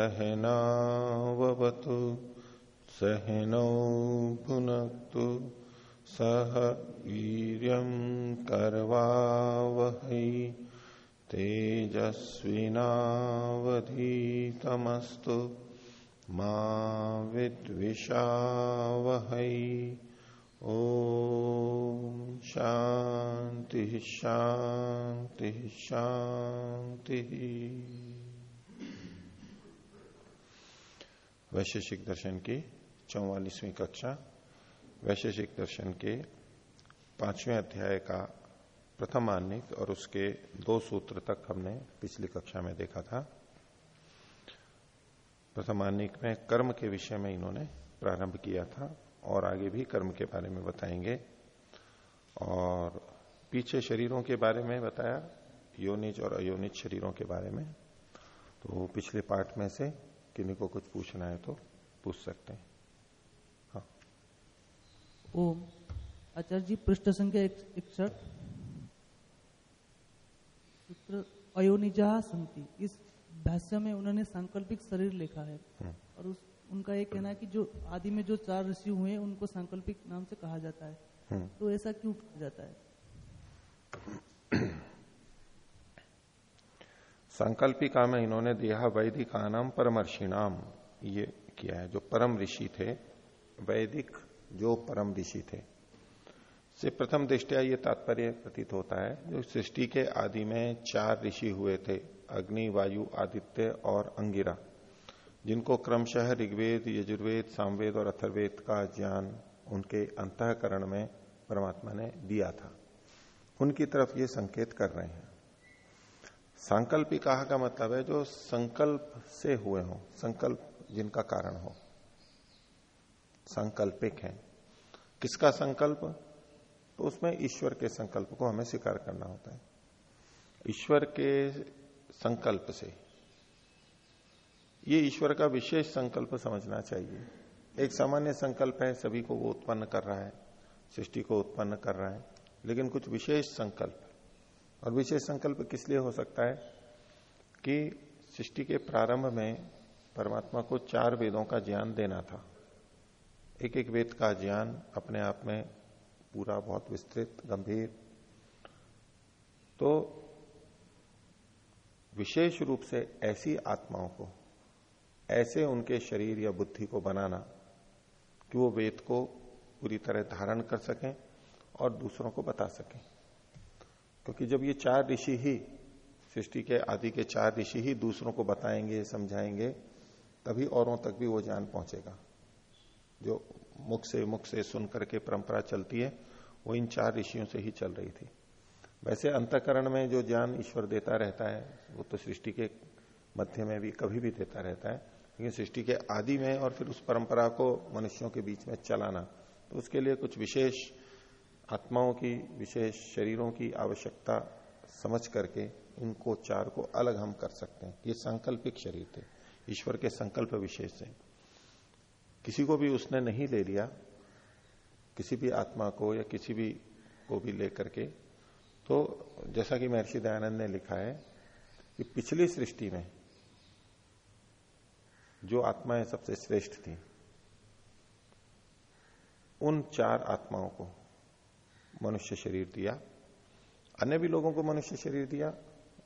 सहनावतु सहनौ भुनक्तु सह वीर्यं कर्वावहै तेजस्विनावधीतमस्तु मा विद्विषावहै। ॐ शांति शांति शांति वैशेषिक दर्शन की चौवालीसवीं कक्षा, वैशेषिक दर्शन के पाँचवें अध्याय का प्रथम आनिक और उसके दो सूत्र तक हमने पिछली कक्षा में देखा था। प्रथम आनिक में कर्म के विषय में इन्होंने प्रारंभ किया था और आगे भी कर्म के बारे में बताएँगे। और पीछे शरीरों के बारे में बताया, योनिज और अयोनिज शरीरों के बारे में। तो पिछले पाठ में से किन्हीं को कुछ पूछना है तो पूछ सकते हैं। हाँ। ओम। आचार्य जी पृष्ठ संख्या इकसठ। सूत्र अयोनिजा संति। इस भाष्य में उन्होंने सांकल्पिक शरीर लिखा है। हम्म। और उस उनका ये कहना है कि जो आदि में जो चार ऋषि हुए हैं उनको सांकल्पिक नाम से कहा जाता है। हम्म। तो ऐसा क्यों कहा जाता है? संकल्पिका में इन्होंने दिया वैदिक नाम परमर्षिणाम, ये किया है, जो परम ऋषि थे, वैदिक जो परम ऋषि थे। से प्रथम दृष्टिया ये तात्पर्य प्रतीत होता है, जो सृष्टि के आदि में चार ऋषि हुए थे, अग्नि, वायु, आदित्य और अंगिरा, जिनको क्रमशः ऋग्वेद, यजुर्वेद, सामवेद और अथर्वेद का ज्ञान उनके अंतकरण में परमात्मा ने दिया था। उनकी तरफ़ ये संकेत कर रहे हैं। सांकल्पिका का मतलब है जो संकल्प से हुए हो, संकल्प जिनका कारण हो। सांकल्पिक है। किसका संकल्प? तो उसमें ईश्वर के संकल्प को हमें स्वीकार करना होता है। ईश्वर के संकल्प से। ये ईश्वर का विशेष संकल्प समझना चाहिए। एक सामान्य संकल्प है, सभी को वो उत्पन्न कर रहा है, सृष्टि को उत्पन्न कर रहा है, लेकिन कुछ विशेष संकल्प। और विशेष संकल्प किस लिए हो सकता है? कि सृष्टि के प्रारंभ में परमात्मा को चार वेदों का ज्ञान देना था। एक एक वेद का ज्ञान अपने आप में पूरा, बहुत विस्तृत, गंभीर। तो विशेष रूप से ऐसी आत्माओं को, ऐसे उनके शरीर या बुद्धि को बनाना कि वो वेद को पूरी तरह धारण कर सकें और दूसरों को बता सकें। क्योंकि जब ये चार ऋषि ही, सृष्टि के आदि के चार ऋषि ही दूसरों को बताएँगे, समझाएँगे, तभी औरों तक भी वो ज्ञान पहुंचेगा। जो मुख से मुख से सुन करके परंपरा चलती है, वो इन चार ऋषियों से ही चल रही थी। वैसे अंतकरण में जो ज्ञान ईश्वर देता रहता है, वो तो सृष्टि के मध्य में भी कभी भी देता रहता है, लेकिन सृष्टि के आदि में और फिर उस परंपरा को मनुष्यों के बीच में चलाना तो उसके लिए कुछ विशेष आत्माओं की, विशेष शरीरों की आवश्यकता समझ करके इनको चार को अलग हम कर सकते हैं। ये सांकल्पिक शरीर थे। ईश्वर के संकल्प विशेष से किसी को भी उसने नहीं ले लिया, किसी भी आत्मा को या किसी भी को भी लेकर के तो जैसा कि महर्षि दयानंद ने लिखा है कि पिछली सृष्टि में जो आत्माएँ सबसे श्रेष्ठ थी, उन चार आत्माओं को मनुष्य शरीर दिया, अन्य भी लोगों को मनुष्य शरीर दिया,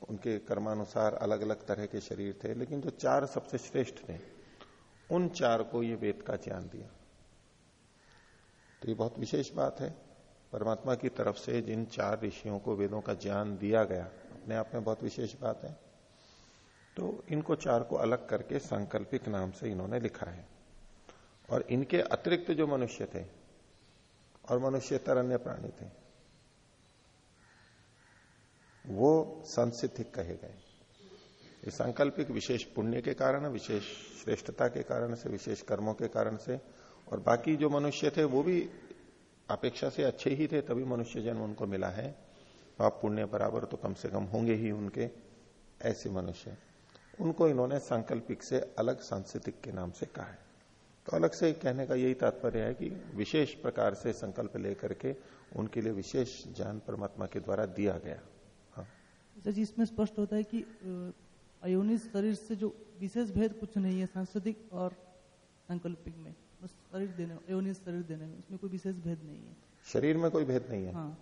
उनके कर्मानुसार अलग अलग तरह के शरीर थे, लेकिन जो चार सबसे श्रेष्ठ थे, उन चार को ये वेद का ज्ञान दिया। तो ये बहुत विशेष बात है। परमात्मा की तरफ़ से जिन चार ऋषियों को वेदों का ज्ञान दिया गया, अपने आप में बहुत विशेष बात है। तो इनको चार को अलग करके सांकल्पिक नाम से इन्होंने लिखा है। और इनके अतिरिक्त जो मनुष्य थे और मनुष्यतर अन्य प्राणी थे। वो संसिद्धिक कहे गए। ये सांकल्पिक विशेष पुण्य के कारण, विशेष श्रेष्ठता के कारण से, विशेष कर्मों के कारण से, और बाकी जो मनुष्य थे वो भी अपेक्षा से अच्छे ही थे, तभी मनुष्य जन्म उनको मिला है। पाप पुण्य बराबर तो कम से कम होंगे ही उनके, ऐसे मनुष्य। उनको इन्होंने सांकल्पिक से अलग, सांस्कृतिक के नाम से कहा है। तो अलग से कहने का यही तात्पर्य है कि विशेष प्रकार से संकल्प लेकर के उनके लिए विशेष ज्ञान परमात्मा के द्वारा दिया गया। हाँ। सर जी इसमें स्पष्ट होता है कि अ, अयोनिज शरीर से जो विशेष भेद कुछ नहीं है सांस्कृतिक और संकल्पिक में। बस शरीर देने अयोनिज शरीर देने में इसमें कोई विशेष भेद नहीं है। शरीर में कोई भेद नहीं है? हाँ।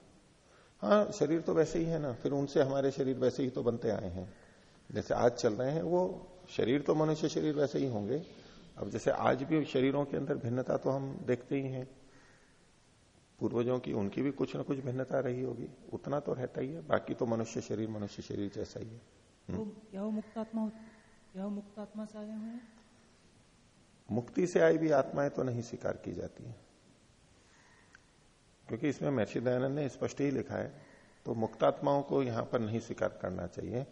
हाँ शरीर तो वैसे ही है ना फिर उनसे हमारे शरीर वैसे ही तो बनते आए हैं। जैसे आज चल रहे हैं वो शरीर तो मनुष्य शरीर वैसे ही होंगे अब जैसे आज भी शरीरों के अंदर भिन्नता तो हम देखते ही हैं। पूर्वजों की उनकी भी कुछ ना कुछ भिन्नता रही होगी। उतना तो रहता ही है बाकी तो मनुष्य शरीर मनुष्य शरीर जैसा ही है। तो हो- से आए हुए मुक्ति से आई भी आत्माएँ तो नहीं स्वीकार की जाती है। क्योंकि इसमें महर्षि दयानंद ने स्पष्ट ही लिखा है तो मुक्तात्माओं को यहाँ पर नहीं स्वीकार करना चाहिए।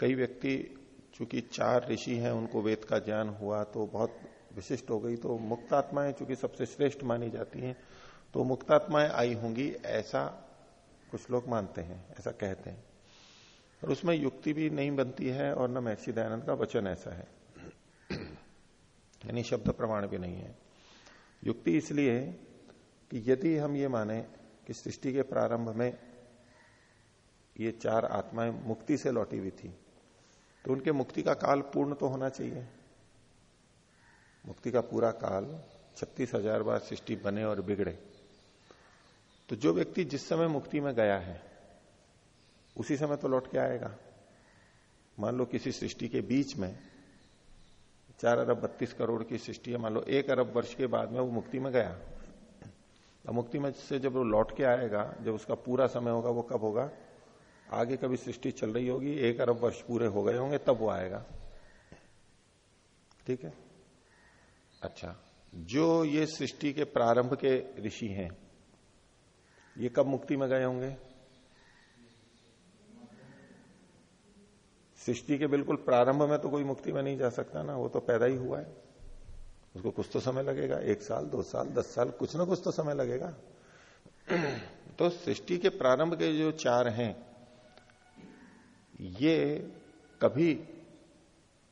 कई व्यक्ति चूँकि चार ऋषि हैं, उनको वेद का ज्ञान हुआ तो बहुत विशिष्ट हो गई। तो मुक्तात्माएँ चूँकि सबसे श्रेष्ठ मानी जाती हैं तो मुक्तात्माएँ आई होंगी ऐसा कुछ लोग मानते हैं, ऐसा कहते हैं। और उसमें युक्ति भी नहीं बनती है और न महर्षि दयानंद का वचन ऐसा है। यानी शब्द प्रमाण भी नहीं है। युक्ति इसलिए कि यदि हम ये माने कि सृष्टि के प्रारंभ में ये चार आत्माएँ मुक्ति से लौटी हुई थी तो उनके मुक्ति का काल पूर्ण तो होना चाहिए। मुक्ति का पूरा काल छत्तीस हज़ार बार सृष्टि बने और बिगड़े। तो जो व्यक्ति जिस समय मुक्ति में गया है, उसी समय तो लौट के आएगा। मान लो किसी सृष्टि के बीच में चार अरब बत्तीस करोड़ की सृष्टि है, मान लो एक अरब वर्ष के बाद में वो मुक्ति में गया। अब मुक्ति में से जब वो लौट के आएगा, जब उसका पूरा समय होगा, वो कब होगा? आगे कभी सृष्टि चल रही होगी, एक अरब वर्ष पूरे हो गए होंगे, तब वो आएगा। ठीक है? अच्छा जो ये सृष्टि के प्रारंभ के ऋषि हैं, ये कब मुक्ति में गए होंगे? सृष्टि के बिल्कुल प्रारंभ में तो कोई मुक्ति में नहीं जा सकता ना, वो तो पैदा ही हुआ है। उसको कुछ तो समय लगेगा, एक साल, दो साल, दस साल, कुछ ना कुछ तो समय लगेगा। तो सृष्टि के प्रारंभ के जो चार हैं ये कभी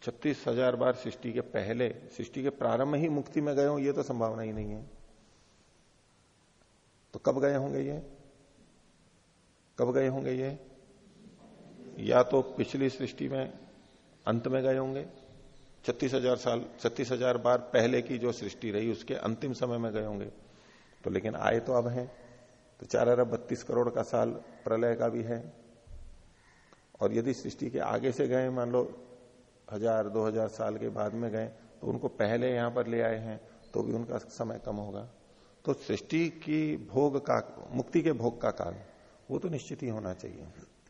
छत्तीस हज़ार बार सृष्टि के पहले, सृष्टि के प्रारंभ ही मुक्ति में गए हो, ये तो संभावना ही नहीं है। तो कब गए होंगे ये? कब गए होंगे ये? या तो पिछली सृष्टि में अंत में गए होंगे? छत्तीस हज़ार साल, छत्तीस हज़ार बार पहले की जो सृष्टि रही, उसके अंतिम समय में गए होंगे। तो लेकिन आए तो अब हैं। तो चार अरब बत्तीस करोड़ का साल प्रलय का भी है। और यदि सृष्टि के आगे से गए, मान लो, हज़ार, दो हज़ार साल के बाद में गए तो उनको पहले यहाँ पर ले आए हैं तो भी उनका समय कम होगा। तो सृष्टि की भोग का, मुक्ति के भोग का काल वो तो निश्चित ही होना चाहिए।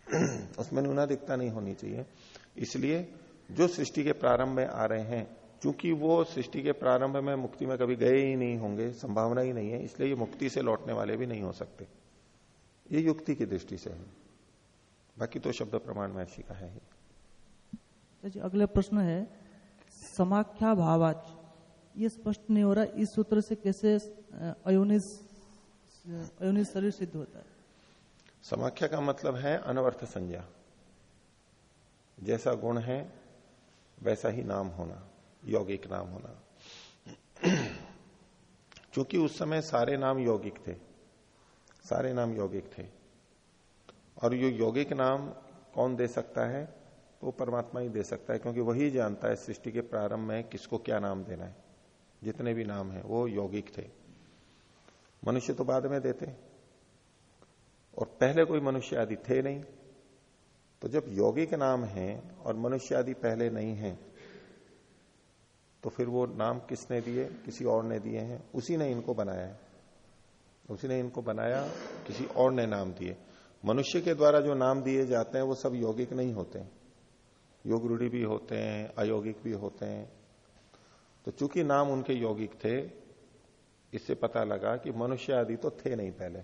उसमें न्यूनाधिकता नहीं होनी चाहिए। इसलिए जो सृष्टि के प्रारंभ में आ रहे हैं, चूँकि वो सृष्टि के प्रारंभ में मुक्ति में कभी गए ही नहीं होंगे, संभावना ही नहीं है, इसलिए ये मुक्ति से लौटने वाले भी नहीं हो सकते। ये युक्ति की दृष्टि से है। बाकी तो शब्द प्रमाण महर्षि का है। तो जी अगला प्रश्न है समाख्या भावाच। ये स्पष्ट नहीं हो रहा इस सूत्र से कैसे अ, अयोनिज अयोनिज शरीर सिद्ध होता है? समाख्या का मतलब है अनवर्थ संज्ञा। जैसा गुण है वैसा ही नाम होना यौगिक नाम होना। क्योंकि उस समय सारे नाम यौगिक थे सारे नाम यौगिक थे। और ये यौगिक नाम कौन दे सकता है? तो परमात्मा ही दे सकता है, क्योंकि वही जानता है सृष्टि के प्रारंभ में किसको क्या नाम देना है। जितने भी नाम है, वो यौगिक थे। मनुष्य तो बाद में देते। और पहले कोई मनुष्य आदि थे नहीं। तो जब यौगिक नाम है और मनुष्य आदि पहले नहीं है तो फिर वो नाम किसने दिए? किसी और ने दिए हैं। उसी ने इनको बनाया उसी ने इनको बनाया, किसी और ने नाम दिए। मनुष्य के द्वारा जो नाम दिए जाते हैं, वो सब यौगिक नहीं होते योग रूढ़ी भी होते हैं, अयोगिक भी होते हैं। तो चूँकि नाम उनके यौगिक थे, इससे पता लगा कि मनुष्य आदि तो थे नहीं पहले।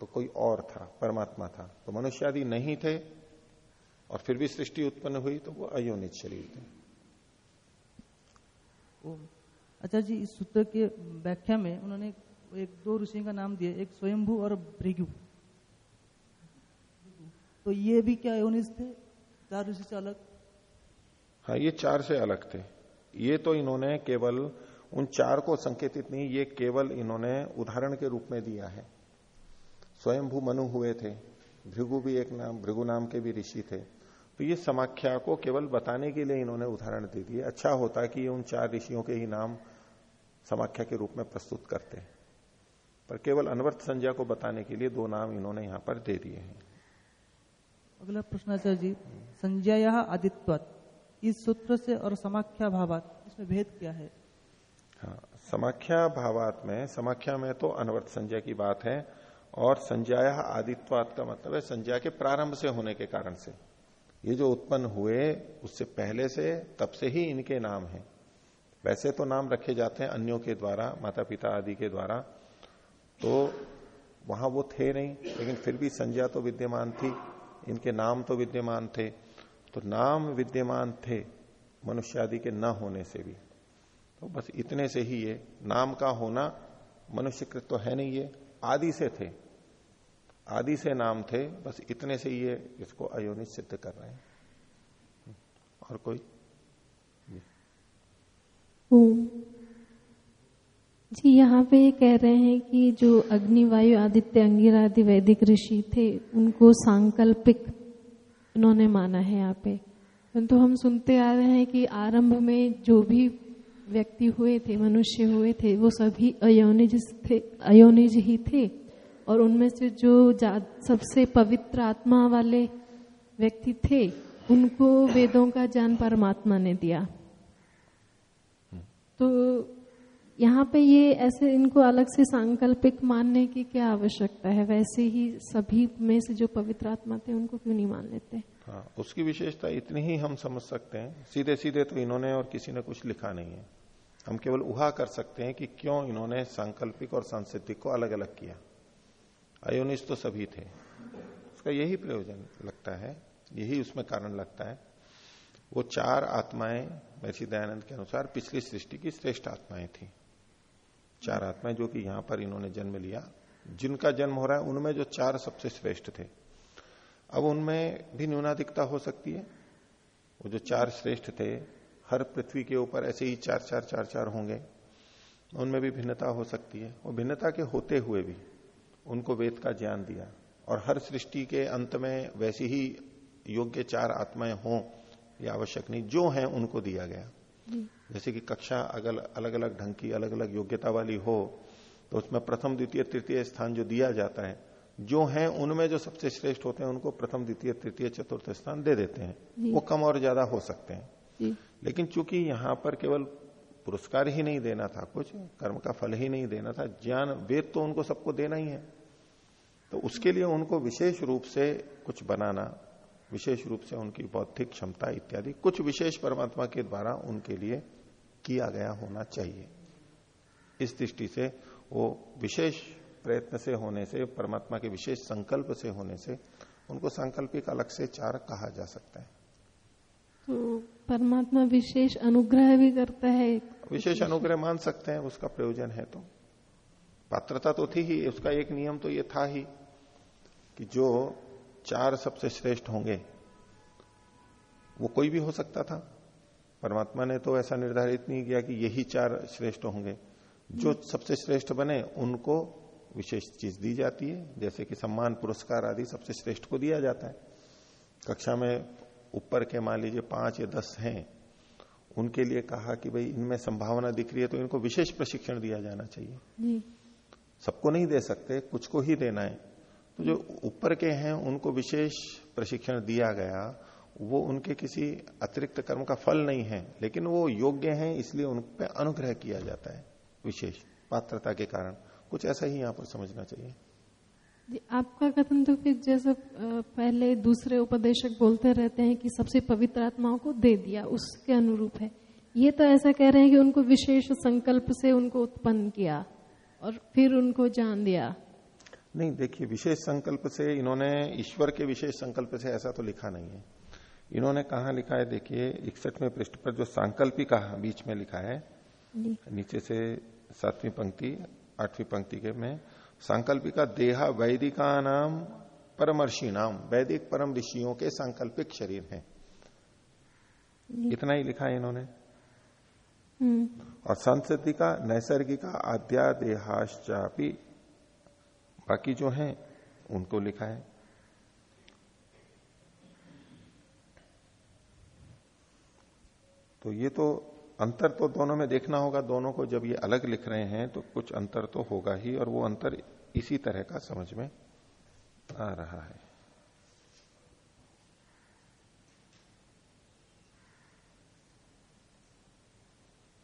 तो कोई और था, परमात्मा था। तो मनुष्य आदि नहीं थे, और फिर भी सृष्टि उत्पन्न हुई तो वो अयोनित शरीर थे। अच्छा जी, इस सूत्र के व्याख्या में उन्होंने एक, दो ऋषि का नाम दिया, एक स्वयंभू और भृगु। तो ये भी क्या अयोनिज थे? चार ऋषि से अलग। हाँ ये चार से अलग थे। ये तो इन्होंने केवल, उन चार को संकेतित नहीं, ये केवल इन्होंने उदाहरण के रूप में दिया है। स्वयंभू मनु हुए थे, भृगु भी एक नाम, भृगु नाम के भी ऋषि थे। तो ये समाख्या को केवल बताने के लिए इन्होंने उदाहरण दे दिए। अच्छा होता कि ये उन चार ऋषियों के ही नाम समाख्या के रूप में प्रस्तुत करते पर केवल अनवर्थ संज्ञा को बताने के लिए दो नाम इन्होंने यहाँ पर दे दिए हैं। अगला प्रश्नाचार्य जी संज्ञा आदित्वत, इस सूत्र से और समाख्या भावात इसमें भेद क्या है? हाँ समाख्या भावात में, समाख्या में तो अनवर्त संज्ञा की बात है, और संज्ञा आदित्वात का मतलब है संज्ञा के प्रारंभ से होने के कारण से। ये जो उत्पन्न हुए, उससे पहले से, तब से ही इनके नाम हैं। वैसे तो नाम रखे जाते हैं अन्यों के द्वारा माता पिता आदि के द्वारा तो वहाँ वो थे नहीं, लेकिन फिर भी संज्ञा तो विद्यमान थी। इनके नाम तो विद्यमान थे तो नाम विद्यमान थे मनुष्य आदि के न होने से भी। तो बस इतने से ही ये नाम का होना मनुष्यकृत तो है नहीं, ये आदि से थे। आदि से नाम थे, बस इतने से ये इसको अयोनित सिद्ध कर रहे हैं। और कोई? जी, यहाँ पे कह रहे हैं कि जो अग्निवायु आदित्य, अंगिर आदि वैदिक ऋषि थे, उनको सांकल्पिक उन्होंने माना है यहाँ पे। परंतु हम सुनते आ रहे हैं कि आरंभ में जो भी व्यक्ति हुए थे, मनुष्य हुए थे, वो सभी अयोनिज थे, अयोनिज ही थे। और उनमें से जो, सबसे पवित्र आत्मा वाले व्यक्ति थे, उनको वेदों का ज्ञान परमात्मा ने दिया। तो यहाँ पे ये ऐसे इनको अलग से सांकल्पिक मानने की क्या आवश्यकता है? वैसे ही सभी में से जो पवित्र आत्मा थे, उनको क्यों नहीं मान लेते? हाँ उसकी विशेषता इतनी ही हम समझ सकते हैं। सीधे सीधे तो इन्होंने और किसी ने कुछ लिखा नहीं है। हम केवल उहा कर सकते हैं कि क्यों इन्होंने सांकल्पिक और सांस्कृतिक को अलग अलग किया। अयोनिस तो सभी थे। उसका यही प्रयोजन लगता है, यही उसमें कारण लगता है। वो चार आत्माएँ महर्षि दयानंद के अनुसार पिछली सृष्टि की श्रेष्ठ आत्माएँ थी। चार आत्माएँ जो कि यहाँ पर इन्होंने जन्म लिया, जिनका जन्म हो रहा है, उनमें जो चार सबसे श्रेष्ठ थे। अब उनमें भी न्यूनाधिकता हो सकती है। वो जो चार श्रेष्ठ थे, हर पृथ्वी के ऊपर ऐसे ही चार चार चार चार होंगे। उनमें भी भिन्नता हो सकती है। और भिन्नता के होते हुए भी उनको वेद का ज्ञान दिया। और हर सृष्टि के अंत में वैसी ही योग्य चार आत्माएँ हों, ये आवश्यक नहीं, जो हैं उनको दिया गया। जैसे कि कक्षा अगल, अलग अलग ढंग की अलग अलग योग्यता वाली हो तो उसमें प्रथम द्वितीय तृतीय स्थान जो दिया जाता है जो है उनमें जो सबसे श्रेष्ठ होते हैं उनको प्रथम द्वितीय तृतीय चतुर्थ स्थान दे देते हैं। वो कम और ज़्यादा हो सकते हैं। लेकिन चूँकि यहाँ पर केवल पुरस्कार ही नहीं देना था कुछ कर्म का फल ही नहीं देना था ज्ञान वेद तो उनको सबको देना ही है। तो उसके लिए उनको विशेष रूप से कुछ बनाना विशेष रूप से उनकी बौद्धिक क्षमता इत्यादि कुछ विशेष परमात्मा के द्वारा उनके लिए किया गया होना चाहिए। इस दृष्टि से वो विशेष प्रयत्न से होने से परमात्मा के विशेष संकल्प से होने से उनको सांकल्पिक अलग से चार कहा जा सकता है। तो परमात्मा विशेष अनुग्रह भी करता है विशेष अनुग्रह मान सकते हैं उसका प्रयोजन है तो। पात्रता तो थी ही उसका एक नियम तो ये था ही कि जो चार सबसे श्रेष्ठ होंगे। वो कोई भी हो सकता था। परमात्मा ने तो ऐसा निर्धारित नहीं किया कि यही चार श्रेष्ठ होंगे। जो सबसे श्रेष्ठ बने उनको विशेष चीज़ दी जाती है। जैसे कि सम्मान पुरस्कार आदि सबसे श्रेष्ठ को दिया जाता है। कक्षा में ऊपर के मान लीजिए पाँच या दस हैं उनके लिए कहा कि भाई इनमें संभावना दिख रही है तो इनको विशेष प्रशिक्षण दिया जाना चाहिए। सबको नहीं दे सकते कुछ को ही देना है। तो जो ऊपर के हैं, उनको विशेष प्रशिक्षण दिया गया, वो उनके किसी अतिरिक्त कर्म का फल नहीं है, लेकिन वो योग्य हैं, इसलिए उन पर अनुग्रह किया जाता है, विशेष पात्रता के कारण। कुछ ऐसा ही यहाँ पर समझना चाहिए। आपका कथन तो फिर जैसे पहले दूसरे उपदेशक बोलते रहते हैं कि सबसे पवित्र आत्माओं को दे दिया, उसके अनुरूप है। ये तो ऐसा कह रहे हैं कि उनको विशेष संकल्प से उनको उत्पन्न किया, और फिर उनको जान दिया। नहीं देखिए विशेष संकल्प से इन्होंने ईश्वर के विशेष संकल्प से ऐसा तो लिखा नहीं है। इन्होंने कहा लिखा है देखिए इकसठवें पृष्ठ पर जो सांकल्पिका बीच में लिखा है नीचे से सातवीं पंक्ति आठवीं पंक्ति के में सांकल्पिका देहा वैदिका नाम परमर्षि नाम वैदिक परम ऋषियों के सांकल्पिक शरीर हैं। इतना ही लिखा है इन्होंने। हम्म। और संस्कृति का नैसर्गिका आद्यादेहाश्चापी बाकी जो हैं, उनको लिखा है। तो ये तो अंतर तो दोनों में देखना होगा, दोनों को जब ये अलग लिख रहे हैं तो कुछ अंतर तो होगा ही, और वो अंतर इसी तरह का समझ में आ रहा है।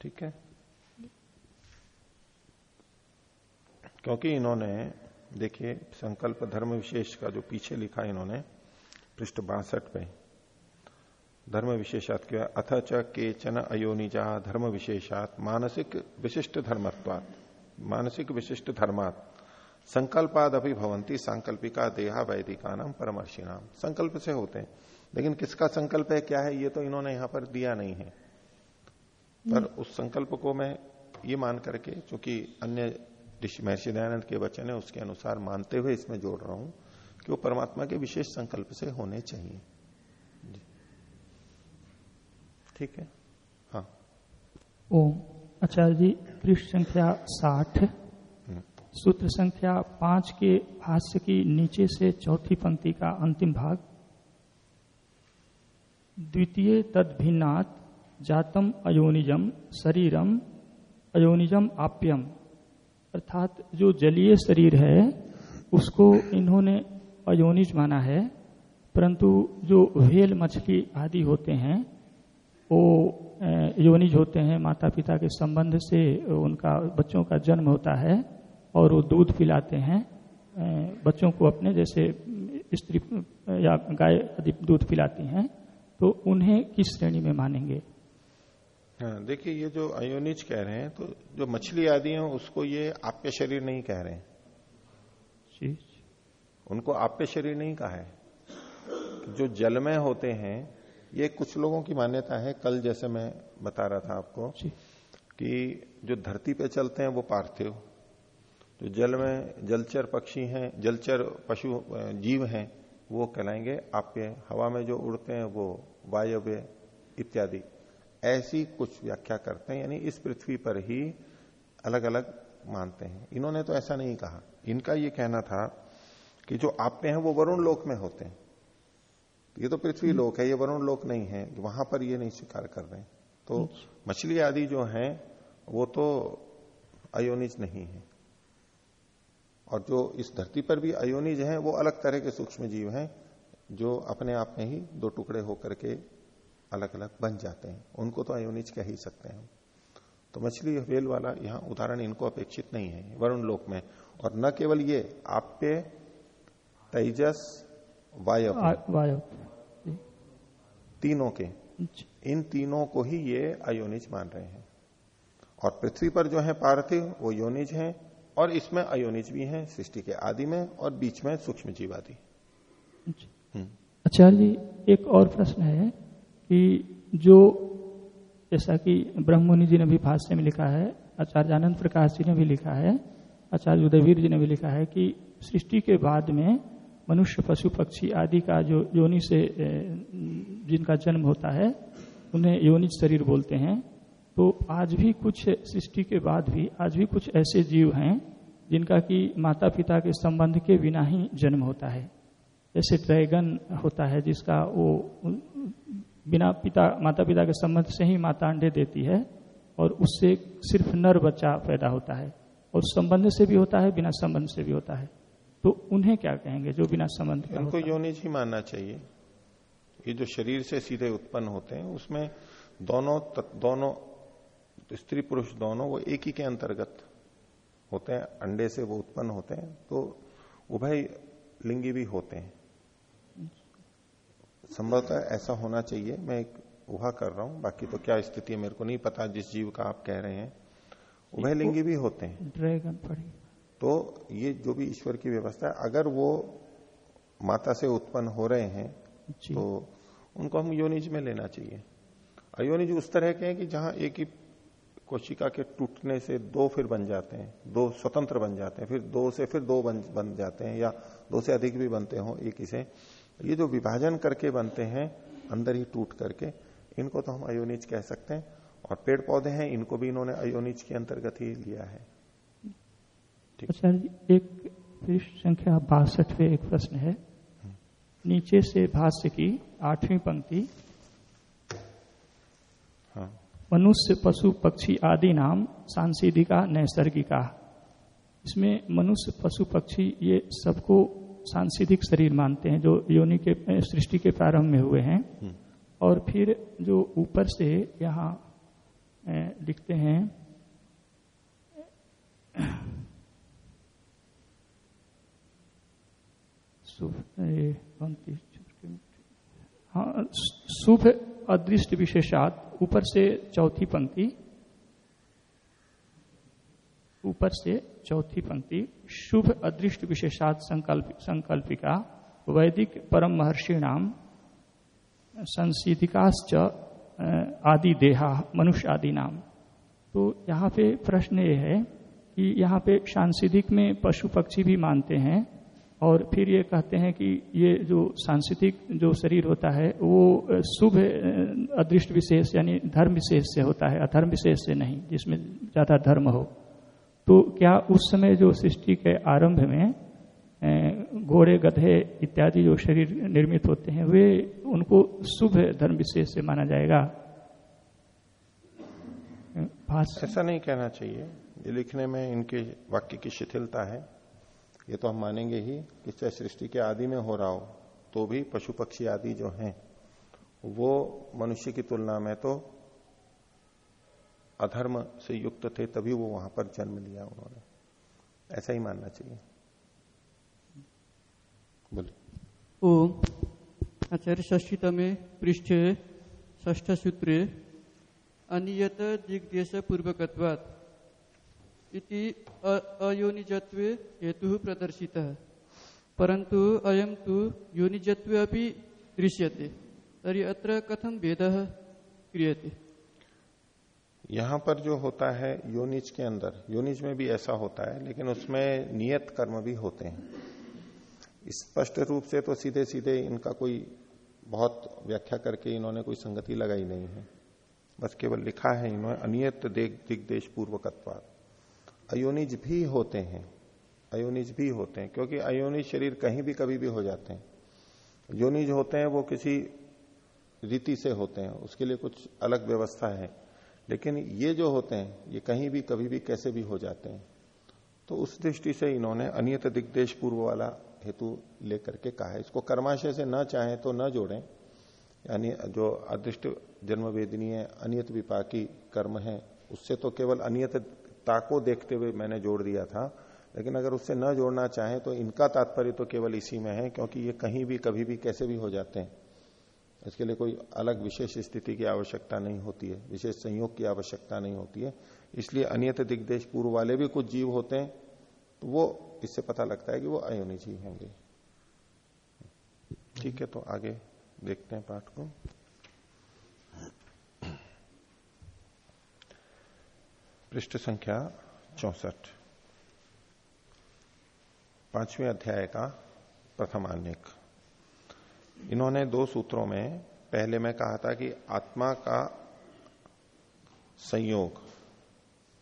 ठीक है? क्योंकि इन्होंने देखिए, संकल्प धर्म विशेष का जो पीछे लिखा इन्होंने, पृष्ठ बासठ पे, धर्म विशेषात क्या? अथ च केचन अयोनिजा धर्म विशेषात, मानसिक विशिष्ट धर्मत्वात, मानसिक विशिष्ट धर्मात संकल्पाद अभी भवंती सांकल्पिका देहा वैदिका नाम परमर्शी नाम संकल्प से होते हैं। लेकिन किसका संकल्प है, क्या है, ये तो इन्होंने यहाँ पर दिया नहीं है। पर उस संकल्प को मैं ये मान करके, चूँकि अन्य महर्षि दयानंद के वचन है उसके अनुसार मानते हुए इसमें जोड़ रहा हूँ कि वो परमात्मा के विशेष संकल्प से होने चाहिए। ठीक है? हाँ। ओम। आचार्य जी पृष्ठ संख्या साठ। हम्म। सूत्र संख्या पाँच के भाष्य की नीचे से चौथी पंक्ति का अंतिम भाग। द्वितीय तद भिन्नात जातम अयोनिजम शरीरम अयोनिजम आप्यम। अर्थात जो जलीय शरीर है, उसको इन्होंने अयोनिज माना है। परंतु जो व्हेल मछली आदि होते हैं, वो योनिज होते हैं माता पिता के संबंध से उनका, बच्चों का जन्म होता है और वो दूध पिलाते हैं। बच्चों को अपने जैसे स्त्री या गाय आदि दूध पिलाती हैं तो उन्हें किस श्रेणी में मानेंगे? हाँ देखिए ये जो अयोनिज कह रहे हैं तो जो मछली आदि है उसको ये आप्य शरीर नहीं कह रहे हैं। उनको आप्य शरीर नहीं कहा है। जो जल में होते हैं ये कुछ लोगों की मान्यता है। कल जैसे मैं बता रहा था आपको कि जो धरती पे चलते हैं वो पार्थिव। जो जल में जलचर पक्षी हैं जलचर पशु जीव हैं वो कहलाएँगे। आप्य हवा में जो उड़ते हैं वो वायव्य इत्यादि। ऐसी कुछ व्याख्या करते हैं, यानी इस पृथ्वी पर ही अलग अलग मानते हैं। इन्होंने तो ऐसा नहीं कहा। इनका यह कहना था कि जो आप्य हैं, वो वरुण लोक में होते हैं। ये तो पृथ्वी लोक है, ये वरुण लोक नहीं है, वहाँ पर ये नहीं स्वीकार कर रहे तो मछली आदि जो है, वो तो अयोनिज नहीं है। और जो इस धरती पर भी अयोनिज है, वो अलग तरह के सूक्ष्म जीव हैं, जो अपने आप में ही दो टुकड़े होकर के अलग अलग बन जाते हैं। उनको तो अयोनिज कह ही सकते हैं। तो मछली वेल वाला यहाँ उदाहरण इनको अपेक्षित नहीं है वरुण लोक में। और न केवल ये आप्य तेजस वायव। वायु तीनों के। इन तीनों को ही ये अयोनिज मान रहे हैं। और पृथ्वी पर जो है पार्थिव वो योनिज है और इसमें अयोनिज भी हैं सृष्टि के आदि में और बीच में सूक्ष्म जीव आदि आचार्य जी एक और प्रश्न है। कि जो जैसा कि ब्रह्ममुनि जी ने भी भाष्य में लिखा है आचार्य आनंद प्रकाश जी ने भी लिखा है, आचार्य उदयवीर जी ने भी लिखा है कि सृष्टि के बाद में मनुष्य, पशु, पक्षी आदि का जो योनि से जिनका जन्म होता है, उन्हें योनिज शरीर बोलते हैं। तो आज भी कुछ सृष्टि के बाद भी, आज भी कुछ ऐसे जीव हैं, जिनका कि माता पिता के संबंध के बिना ही जन्म होता है। जैसे ड्रैगन होता है, जिसका वो बिना पिता माता पिता के संबंध से ही माता अंडे देती है और उससे सिर्फ़ नर बच्चा पैदा होता है और संबंध से भी होता है बिना संबंध से भी होता है। तो उन्हें क्या कहेंगे जो बिना संबंध उनको योनिज ही मानना चाहिए। ये जो शरीर से सीधे उत्पन्न होते हैं उसमें दोनों दोनों स्त्री पुरुष दोनों वो एक ही के अंतर्गत होते हैं अंडे से वो उत्पन्न होते हैं तो उभय लिंगी भी होते हैं। संभवतः ऐसा होना चाहिए। मैं एक उहा कर रहा हूँ बाकी तो क्या स्थिति है मेरे को नहीं पता जिस जीव का आप कह रहे हैं उभय लिंगी भी होते हैं। ड्रैगन पड़ी। तो ये जो भी ईश्वर की व्यवस्था है अगर वो माता से उत्पन्न हो रहे हैं तो उनको हम योनिज में लेना चाहिए। अयोनिज उस तरह के हैं कि जहाँ एक ही कोशिका के टूटने से दो फिर बन जाते हैं दो स्वतंत्र बन जाते हैं फिर दो से फिर दो बन बन जाते हैं या दो से अधिक भी बनते हो एक ही से। ये जो विभाजन करके बनते हैं अंदर ही टूट करके इनको तो हम अयोनिज कह सकते हैं। और पेड़ पौधे हैं इनको भी इन्होंने अयोनिज के अंतर्गत ही लिया है। अच्छा एक पृष्ठ संख्या बासठ में एक प्रश्न है। नीचे से भाष्य की आठवीं पंक्ति हाँ। मनुष्य पशु पक्षी आदि नाम सांसीधिका नैसर्गिका। इसमें मनुष्य पशु पक्षी ये सबको सांसीधिक शरीर मानते हैं जो योनि के सृष्टि के प्रारंभ में हुए हैं। और फिर जो ऊपर से यहाँ लिखते हैं हाँ शुभ अदृष्ट विशेषात ऊपर से चौथी पंक्ति ऊपर से चौथी पंक्ति। शुभ अदृष्ट विशेषात संकल्प, संकल्पिका, वैदिक परम महर्षि नाम संसीधिकाश्च आदि देहा, मनुष्य आदि नाम तो यहाँ पे प्रश्न ये है कि यहाँ पे सांसिधिक में पशु पक्षी भी मानते हैं और फिर ये कहते हैं कि ये जो सांस्कृतिक जो शरीर होता है, वो शुभ अदृष्ट विशेष यानी धर्म विशेष से होता है, अधर्म विशेष से नहीं, जिसमें ज़्यादा धर्म हो। तो क्या उस समय जो सृष्टि के आरंभ में घोड़े, गधे इत्यादि जो शरीर निर्मित होते हैं, वे उनको शुभ धर्म विशेष से माना जाएगा। ऐसा नहीं कहना चाहिए। ये लिखने में इनके वाक्य की शिथिलता है। ये तो हम मानेंगे ही कि चाहे सृष्टि के आदि में हो रहा हो तो भी पशु पक्षी आदि जो हैं, वो मनुष्य की तुलना में तो अधर्म से युक्त थे, तभी वो वहाँ पर जन्म लिया उन्होंने। ऐसा ही मानना चाहिए। बोलिए। ओम। आचार्य षष्ठीतमे पृष्ठे षष्ठ सूत्रे अनियत दिग्देश पूर्वकत्वात्। इति अयोनिजत्वे हेतुः प्रदर्शितः। परन्तु अयं तु योनिजत्वे अपि दृश्यते। तर्हि अत्र कथम भेदः क्रियते? यहाँ पर जो होता है योनिज के अंदर योनिज में भी ऐसा होता है, लेकिन उसमें नियत कर्म भी होते हैं। स्पष्ट रूप से तो सीधे सीधे इनका कोई बहुत व्याख्या करके इन्होंने कोई संगति लगाई नहीं है। बस केवल लिखा है इन्होंने, अनियत देख दिग्देश पूर्वकत्वाद अयोनिज भी होते हैं, अयोनिज भी होते हैं, क्योंकि अयोनिज शरीर कहीं भी कभी भी हो जाते हैं। योनिज होते हैं, वो किसी रीति से होते हैं, उसके लिए कुछ अलग व्यवस्था है। लेकिन ये जो होते हैं, ये कहीं भी, कभी भी कैसे भी हो जाते हैं। तो उस दृष्टि से इन्होंने अनियत दिग्देश पूर्व वाला हेतु लेकर के कहा है। इसको कर्माशय से न चाहे तो न जोड़ें। यानी जो अदृष्ट जन्म वेदनीय अनियत विपाकी कर्म है, उससे तो केवल अनियतता को देखते हुए मैंने जोड़ दिया था। लेकिन अगर उससे न जोड़ना चाहे तो इनका तात्पर्य तो केवल इसी में है, क्योंकि ये कहीं भी, कभी भी कैसे भी हो जाते हैं। इसके लिए कोई अलग विशेष स्थिति की आवश्यकता नहीं होती है, विशेष संयोग की आवश्यकता नहीं होती है। इसलिए अनियत दिग्देश पूर्व वाले भी कुछ जीव होते हैं तो वो, इससे पता लगता है कि वो अयोनिज ही होंगे। ठीक है तो आगे देखते हैं पाठ को। पृष्ठ संख्या चौसठ। पाँचवें अध्याय का प्रथम आनेक। इन्होंने दो सूत्रों में, पहले में कहा था कि आत्मा का संयोग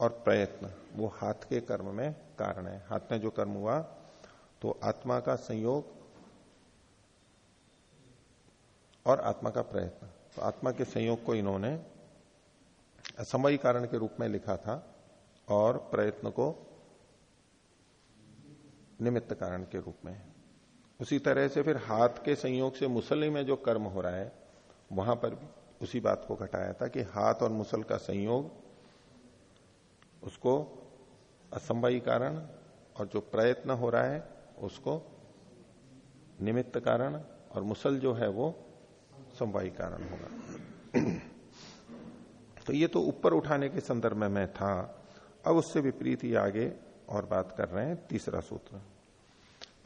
और प्रयत्न, वो हाथ के कर्म में कारण है। हाथ में जो कर्म हुआ तो आत्मा का संयोग और आत्मा का प्रयत्न। तो आत्मा के संयोग को इन्होंने असमयी कारण के रूप में लिखा था और प्रयत्न को निमित्त कारण के रूप में। उसी तरह से फिर हाथ के संयोग से मुसली में जो कर्म हो रहा है, वहाँ पर भी उसी बात को घटाया था कि हाथ और मुसल का संयोग, उसको असंभवी कारण और जो प्रयत्न हो रहा है, उसको निमित्त कारण और मुसल जो है वो समवायी कारण होगा। तो ये तो ऊपर उठाने के संदर्भ में मैं था। अब उससे विपरीत ही आगे और बात कर रहे हैं तीसरा सूत्र।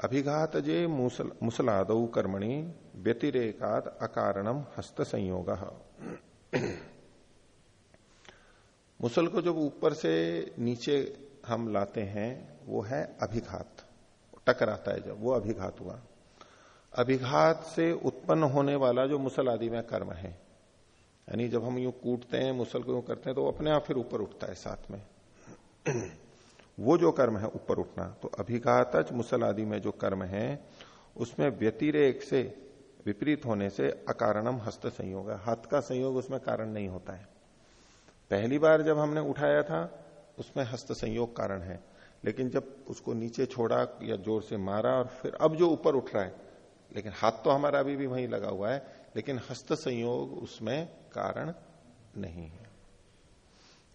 अभिघात जे मुसल, मुसलाद कर्मणि व्यतिरेकाद अकारणम हस्त संयोग मुसल को जब ऊपर से नीचे हम लाते हैं, वो है अभिघात। टकराता है जब, वो अभिघात हुआ। अभिघात से उत्पन्न होने वाला जो मुसल आदि में कर्म है, यानी जब हम यूँ कूटते हैं, मुसल को यूँ करते हैं तो वो अपने आप फिर ऊपर उठता है साथ में। वो जो कर्म है ऊपर उठना तो अभिघातज मुसल आदि में जो कर्म है, उसमें व्यतिरेक से विपरीत होने से अकारणम हस्त संयोग है। हाथ का संयोग उसमें कारण नहीं होता है। पहली बार जब हमने उठाया था, उसमें हस्त संयोग कारण है। लेकिन जब उसको नीचे छोड़ा या ज़ोर से मारा और फिर अब जो ऊपर उठ रहा है, लेकिन हाथ तो हमारा अभी भी वहीं लगा हुआ है, लेकिन हस्त संयोग उसमें कारण नहीं है।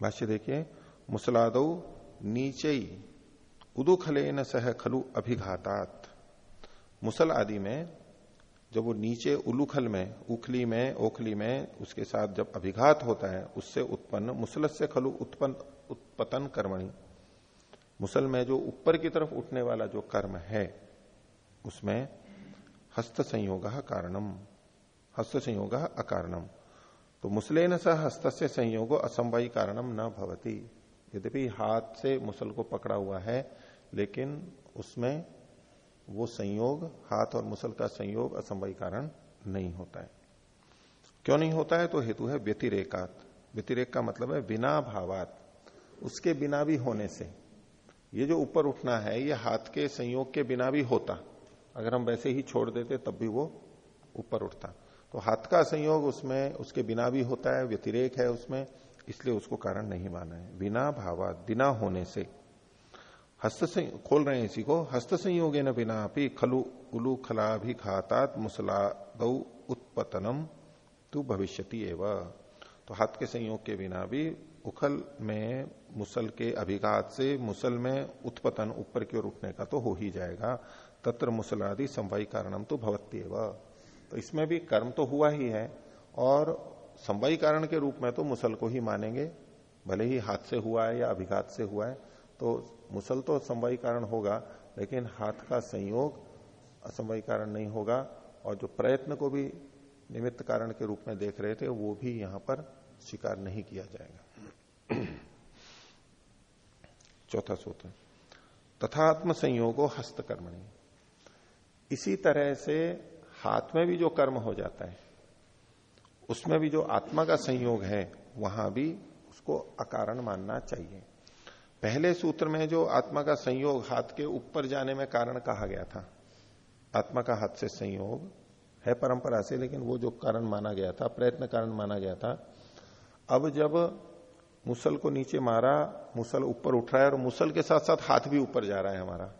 भाष्य देखिए, मुसलाद नीचे उदुखले न सह खलु अभिघातात। मुसल आदि में, जब वो नीचे उलूखल में, उखली में, ओखली में, उसके साथ जब अभिघात होता है, उससे उत्पन्न, मुसल से खलु उत्पन्न, उत्पतन कर्मणि। मुसल में जो ऊपर की तरफ़ उठने वाला जो कर्म है, उसमें हस्त संयोग कारणम। हस्त संयोग अकारणम। तो मुसलेन सह हस्त संयोग असंभवी कारणम न भवती। यद्यपि हाथ से मुसल को पकड़ा हुआ है, लेकिन उसमें वो संयोग, हाथ और मुसल का संयोग असंभवी कारण नहीं होता है। क्यों नहीं होता है? तो हेतु है व्यतिरेकात। व्यतिरेक का मतलब है बिना भावात उसके बिना भी होने से। ये जो ऊपर उठना है, ये हाथ के संयोग के बिना भी होता। अगर हम वैसे ही छोड़ देते, तब भी वो ऊपर उठता। तो हाथ का संयोग उसमें, उसके बिना भी होता है, व्यतिरेक है उसमें। इसलिए उसको कारण नहीं माना है। बिना भावा, बिना होने से। हस्त खोल रहे हैं इसी को, हस्त संयोगे न बिना भी खलु उलू खला भी मुसला, गौ, उत्पतनम, तू भविष्यति एवं। तो हाथ के संयोग के बिना भी, उखल में, मुसल के अभिघात से, मुसल में उत्पतन ऊपर की ओर उठने का तो हो ही जाएगा। तत्र मुसलादि संवाई कारणम तो भवत्य तो इसमें भी कर्म तो हुआ ही है, और संवाई कारण के रूप में तो मुसल को ही मानेंगे, भले ही हाथ से हुआ है या अभिघात से हुआ है तो मुसल तो असंवाई कारण होगा, लेकिन हाथ का संयोग असंवाई कारण नहीं होगा, और जो प्रयत्न को भी निमित्त कारण के रूप में देख रहे थे, वो भी यहाँ पर स्वीकार नहीं किया जाएगा। चौथा सूत्र तथात्म संयोगो हस्तकर्मणी इसी तरह से हाथ में भी जो कर्म हो जाता है उसमें भी जो आत्मा का संयोग है, वहाँ भी उसको अकारण मानना चाहिए। पहले सूत्र में जो आत्मा का संयोग हाथ के ऊपर जाने में कारण कहा गया था, आत्मा का हाथ से संयोग है परंपरा से, लेकिन वो जो कारण माना गया था, प्रयत्न कारण माना गया था, अब जब मुसल को नीचे मारा, मुसल ऊपर उठ रहा है और मुसल के साथ साथ हाथ भी ऊपर जा रहा है हमारा।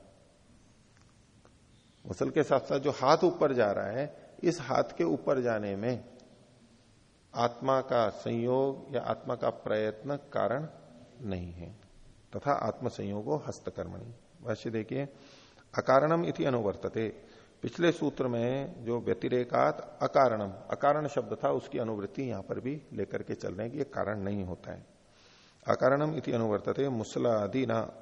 मुसल के साथ साथ जो हाथ ऊपर जा रहा है, इस हाथ के ऊपर जाने में आत्मा का संयोग या आत्मा का प्रयत्न कारण नहीं है। तथा आत्म संयोगो हस्तकर्मणी। वैसे देखिए, अकारणम इति अनुवर्तते। पिछले सूत्र में जो व्यतिरेकात अकारणम, अकारण शब्द था, उसकी अनुवृत्ति यहाँ पर भी लेकर के चल रहे कि यह कारण नहीं होता है। अकारणम इति अनुवर्तते, मुसलादिना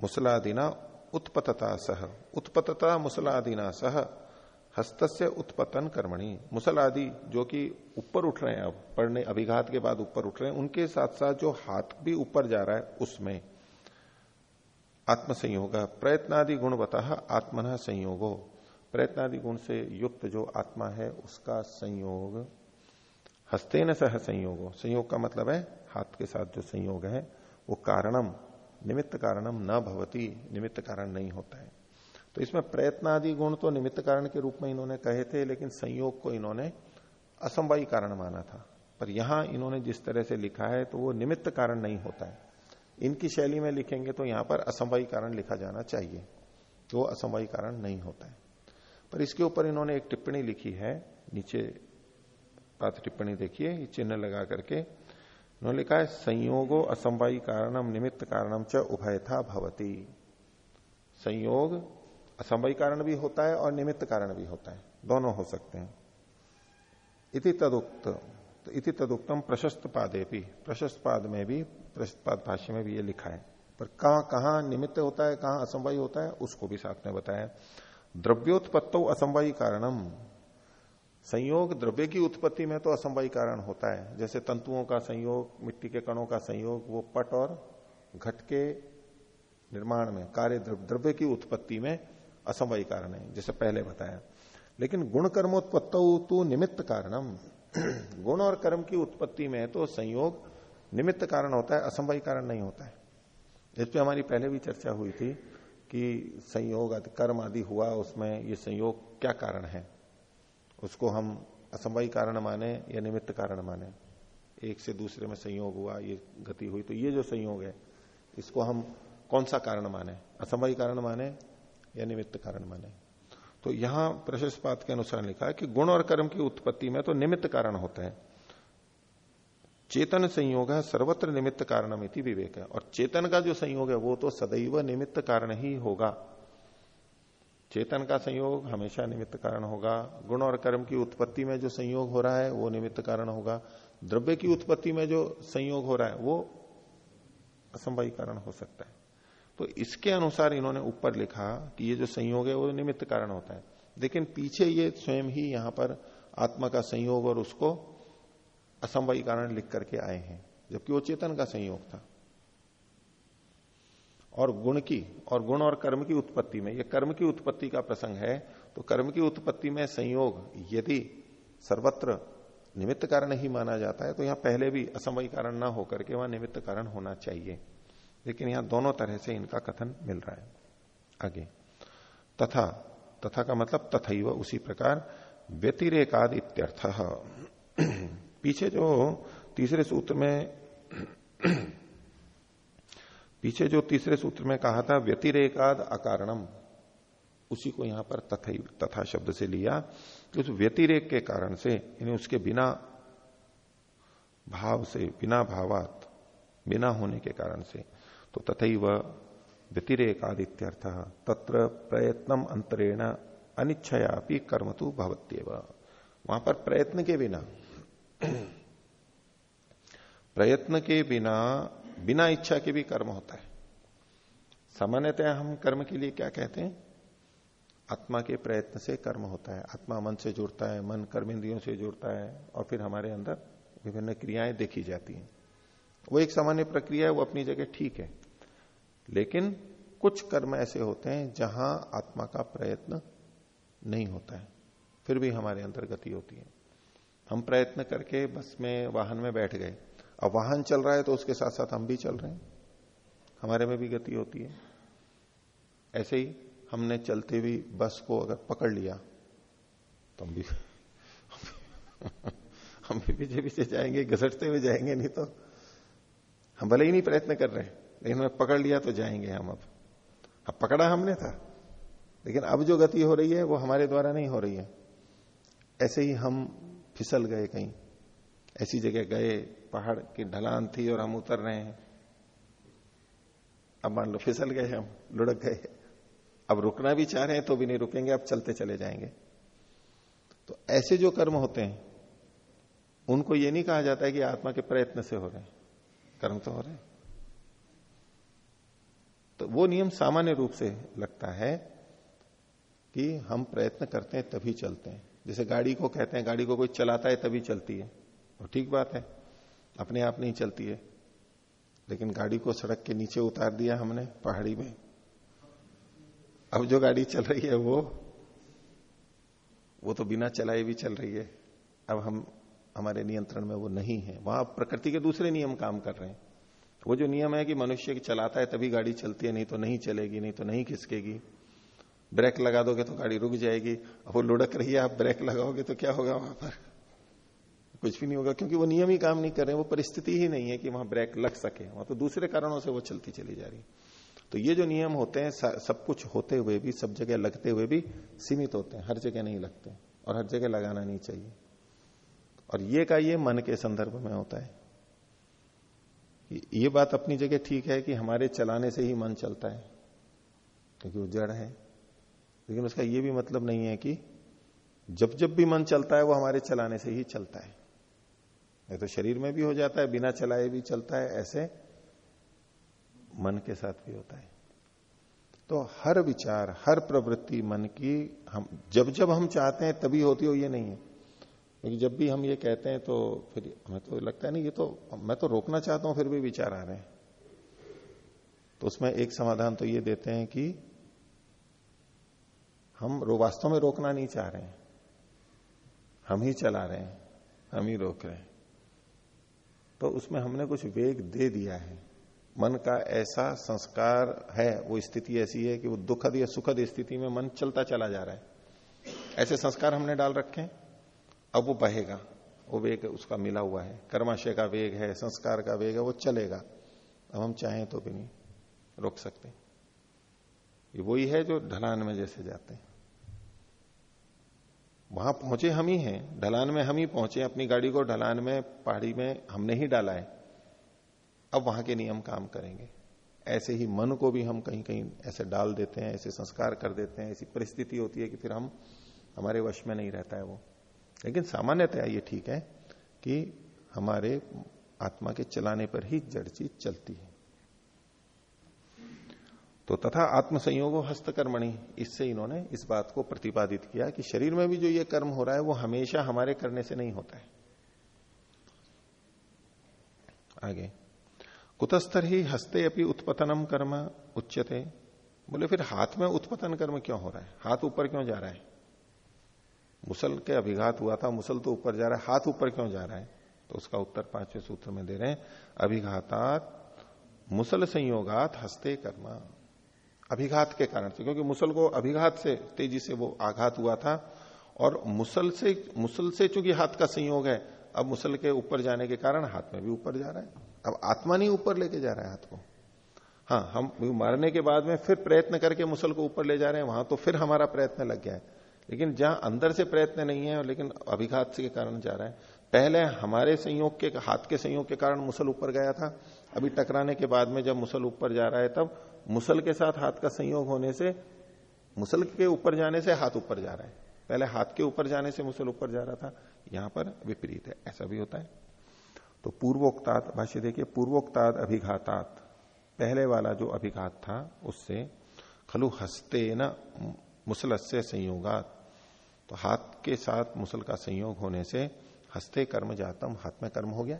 मुसलादिना उत्पतता सह। उत्पतता, मुसलादिना सह हस्त से उत्पतन कर्मणी मुसल आदि जो कि ऊपर उठ रहे हैं, अब पढ़ने, अभिघात के बाद ऊपर उठ रहे हैं, उनके साथ साथ जो हाथ भी ऊपर जा रहा है, उसमें आत्म संयोग प्रयत्नादि गुण बता आत्मन संयोगो। प्रयत्नादि गुण से युक्त जो आत्मा है, उसका संयोग हस्ते न सह संयोग। संयोग का मतलब है, हाथ के साथ जो संयोग है, वो कारणम, निमित्त कारणम न भवती, निमित्त कारण नहीं होता है। तो इसमें प्रयत्न आदि गुण तो निमित्त कारण के रूप में इन्होंने कहे थे, लेकिन संयोग को इन्होंने असंवाई कारण माना था। पर यहाँ इन्होंने जिस तरह से लिखा है तो वो निमित्त कारण नहीं होता है। इनकी शैली में लिखेंगे तो यहाँ पर असंवाई कारण लिखा जाना चाहिए तो वो असंवाई कारण नहीं होता है। पर इसके ऊपर इन्होंने एक टिप्पणी लिखी है, नीचे बात टिप्पणी देखिए चिन्ह लगा करके। उन्होंने लिखा है, संयोगो असंवाई कारणम निमित्त कारणम च उभय था भवती। संयोग असंभवी कारण भी होता है और निमित्त कारण भी होता है। दोनों हो सकते हैं। इति तदुक्त तो इति तदुक्तम प्रशस्त पादे भी, प्रशस्त पाद में भी, प्रशस्त पाद भाष्य में भी ये लिखा है। पर कहाँ कहाँ निमित्त होता है, कहाँ असंभवी होता है, उसको भी साथ में बताया। द्रव्योत्पत्तो असंभवी कारणम। संयोग द्रव्य की उत्पत्ति में तो असंभवी कारण होता है। जैसे तंतुओं का संयोग, मिट्टी के कणों का संयोग, वो पट और घट के निर्माण में, कार्य द्रव्य की उत्पत्ति में असमवाय कारण है, जैसे पहले बताया। लेकिन गुण कर्मोत्पत्त तो निमित्त कारणम। गुण और कर्म की उत्पत्ति में तो संयोग निमित्त कारण होता है असंभवी कारण नहीं होता है। इस पर हमारी पहले भी चर्चा हुई थी कि संयोग आदि कर्म आदि हुआ, उसमें ये संयोग क्या कारण है? उसको हम असंभवी कारण माने या निमित्त कारण माने? एक से दूसरे में संयोग हुआ, ये गति हुई तो ये जो संयोग है, इसको हम कौन सा कारण माने? असमय कारण माने या निमित्त कारण माने। तो यहाँ प्रशस्पात के अनुसार लिखा है कि गुण और कर्म की उत्पत्ति में तो निमित्त कारण होते हैं। चेतन संयोग है, सर्वत्र निमित्त कारणमिति विवेक है। और चेतन का जो संयोग है, वो तो सदैव निमित्त कारण ही होगा। चेतन का संयोग हमेशा निमित्त कारण होगा। गुण और कर्म की उत्पत्ति में जो संयोग हो रहा है, वो निमित्त कारण होगा। द्रव्य की उत्पत्ति में जो संयोग हो रहा है, वो असंभवी कारण हो सकता है। तो इसके अनुसार इन्होंने ऊपर लिखा कि ये जो संयोग है वो निमित्त कारण होता है। लेकिन पीछे ये स्वयं ही यहाँ पर आत्मा का संयोग और उसको असंभवी कारण लिख करके आए हैं, जबकि वो चेतन का संयोग था। और गुण की, और गुण और कर्म की उत्पत्ति में, ये कर्म की उत्पत्ति का प्रसंग है तो कर्म की उत्पत्ति में संयोग यदि सर्वत्र निमित्त कारण ही माना जाता है तो यहाँ पहले भी असमय कारण ना होकर के वहाँ निमित्त कारण होना चाहिए। लेकिन यहाँ दोनों तरह से इनका कथन मिल रहा है। आगे। तथा तथा का मतलब तथा उसी प्रकार व्यतिरेकाद इत्यर्थ। पीछे जो तीसरे सूत्र में, पीछे जो तीसरे सूत्र में कहा था व्यतिरेकाद अकारणम, उसी को यहाँ पर तथा तथा शब्द से लिया। कि उस व्यतिरेक के कारण से, यानी उसके बिना भाव से, बिना भावात, बिना होने के कारण से तो तथा वह व्यतिरेकादित्यर्थ तत्र प्रयत्नम अंतरेण अनिच्छया कर्म तो भवत्यव। वहाँ पर प्रयत्न के बिना, प्रयत्न के बिना बिना इच्छा के भी कर्म होता है। सामान्यतः हम कर्म के लिए क्या कहते हैं? आत्मा के प्रयत्न से कर्म होता है। आत्मा मन से जुड़ता है, मन कर्म इंद्रियों से जुड़ता है और फिर हमारे अंदर विभिन्न क्रियाएँ देखी जाती हैं। वो एक सामान्य प्रक्रिया है, वो अपनी जगह ठीक है। लेकिन कुछ कर्म ऐसे होते हैं जहाँ आत्मा का प्रयत्न नहीं होता है, फिर भी हमारे अंदर गति होती है। हम प्रयत्न करके बस में, वाहन में बैठ गए। अब वाहन चल रहा है तो उसके साथ साथ हम भी चल रहे हैं। हमारे में भी गति होती है। ऐसे ही हमने चलते हुई बस को अगर पकड़ लिया तो हम भी हम भी पीछे पीछे जाएँगे, घसटते हुए जाएँगे, नहीं तो हम भले ही नहीं प्रयत्न कर रहे लेकिन हमें पकड़ लिया तो जाएँगे हम अब। अब पकड़ा हमने था। लेकिन अब जो गति हो रही है, वो हमारे द्वारा नहीं हो रही है। ऐसे ही हम फिसल गए कहीं। ऐसी जगह गए, पहाड़ की ढलान थी और हम उतर रहे हैं। अब मान लो फिसल गए हम, लुढ़क गए। अब रुकना भी चाह रहे हैं तो भी नहीं रुकेंगे, अब चलते चले जाएँगे। तो ऐसे जो कर्म होते हैं, उनको ये नहीं कहा जाता है कि आत्मा के प्रयत्न से हो रहे हैं। कर्म तो हो रहे हैं। तो वो नियम सामान्य रूप से लगता है कि हम प्रयत्न करते हैं तभी चलते हैं। जैसे गाड़ी को कहते हैं, गाड़ी को कोई चलाता है तभी चलती है। और ठीक बात है, अपने आप नहीं चलती है। लेकिन गाड़ी को सड़क के नीचे उतार दिया हमने पहाड़ी में। अब जो गाड़ी चल रही है वो वो तो बिना चलाए भी चल रही है। अब हम, हमारे नियंत्रण में वो नहीं है। वहाँ प्रकृति के दूसरे नियम काम कर रहे हैं। वो जो नियम है कि मनुष्य चलाता है तभी गाड़ी चलती है, नहीं तो नहीं चलेगी, नहीं तो नहीं खिसकेगी। ब्रेक लगा दोगे तो गाड़ी रुक जाएगी। अब वो लुढ़क रही है, आप ब्रेक लगाओगे तो क्या होगा वहाँ पर? कुछ भी नहीं होगा, क्योंकि वो नियम ही काम नहीं कर रहे वो परिस्थिति ही नहीं है कि वहाँ ब्रेक लग सके। वहाँ तो दूसरे कारणों से वो चलती चली जा रही। तो ये जो नियम होते हैं सब कुछ होते हुए भी, सब जगह लगते हुए भी सीमित होते हैं, हर जगह नहीं लगते और हर जगह लगाना नहीं चाहिए। और ये का ये मन के संदर्भ में होता है। ये बात अपनी जगह ठीक है कि हमारे चलाने से ही मन चलता है, क्योंकि वो जड़ है। लेकिन उसका ये भी मतलब नहीं है कि जब जब भी मन चलता है, वो हमारे चलाने से ही चलता है। नहीं तो शरीर में भी हो जाता है, बिना चलाए भी चलता है, ऐसे मन के साथ भी होता है। तो हर विचार, हर प्रवृत्ति मन की हम, जब जब हम चाहते हैं, तभी होती हो, ये नहीं है। क्योंकि जब भी हम ये कहते हैं तो फिर हमें तो लगता है नहीं, ये तो मैं तो रोकना चाहता हूँ, फिर भी विचार आ रहे हैं। तो उसमें एक समाधान तो ये देते हैं कि हम वास्तव में रोकना नहीं चाह रहे हैं। हम ही चला रहे हैं, हम ही रोक रहे हैं। तो उसमें हमने कुछ वेग दे दिया है। मन का ऐसा संस्कार है, वो स्थिति ऐसी है कि वो दुखद या सुखद स्थिति में मन चलता चला जा रहा है। ऐसे संस्कार हमने डाल रखे अब वो बहेगा, वो वेग उसका मिला हुआ है। कर्माशय का वेग है, संस्कार का वेग है, वो चलेगा। अब हम चाहें तो भी नहीं, रोक सकते ये वही है जो ढलान में जैसे जाते हैं। वहाँ पहुँचे हम ही हैं, ढलान में हम ही पहुँचे, अपनी गाड़ी को ढलान में, पहाड़ी में हमने ही डाला है। अब वहाँ के नियम काम करेंगे। ऐसे ही मन को भी हम कहीं कहीं ऐसे डाल देते हैं, ऐसे संस्कार कर देते हैं, ऐसी परिस्थिति होती है कि फिर हम, हमारे वश में नहीं रहता है वो। लेकिन सामान्यतः ये ठीक है कि हमारे आत्मा के चलाने पर ही जड़ चीज़ चलती है। तो तथा आत्म संयोग हस्तकर्मणि, इससे इन्होंने इस बात को प्रतिपादित किया कि शरीर में भी जो ये कर्म हो रहा है, वो हमेशा हमारे करने से नहीं होता है। आगे कुतस्तर ही हस्ते अपनी उत्पतनम कर्म उच्चते बोले, फिर हाथ में उत्पतन कर्म क्यों हो रहा है? हाथ ऊपर क्यों जा रहा है? मुसल के अभिघात हुआ था, मुसल तो ऊपर जा रहा है, हाथ ऊपर क्यों जा रहा है? तो उसका उत्तर पाँचवें सूत्र में दे रहे हैं, अभिघातात मुसल संयोगात हस्ते कर्मा। अभिघात के कारण से, क्योंकि मुसल को अभिघात से, तेज़ी से वो आघात हुआ था, और मुसल से मुसल से चूँकि हाथ का संयोग है, अब मुसल के ऊपर जाने के कारण हाथ में भी ऊपर जा रहा है। अब आत्मा नहीं ऊपर लेके जा रहा है हाथ को। हाँ हम मारने के बाद में फिर प्रयत्न करके मुसल को ऊपर ले जा रहे हैं, वहाँ तो फिर हमारा प्रयत्न लग गया है। लेकिन जहाँ अंदर से प्रयत्न नहीं है, लेकिन अभिघात के कारण जा रहा है। पहले हमारे संयोग के, हाथ के संयोग के कारण मुसल ऊपर गया था। अभी टकराने के बाद में जब मुसल ऊपर जा रहा है, तब मुसल के साथ हाथ का संयोग होने से, मुसल के ऊपर जाने से हाथ ऊपर जा रहा है। पहले हाथ के ऊपर जाने से मुसल ऊपर जा रहा था, यहाँ पर विपरीत है, ऐसा भी होता है। तो पूर्वोक्तात, भाष्य देखिए, पूर्वोक्तात अभिघातात, पहले वाला जो अभिघात था, उससे खलु हस्ते न मुसल से संयोगात। तो हाथ के साथ मुसल का संयोग होने से हस्ते कर्म जातम, हाथ में कर्म हो गया।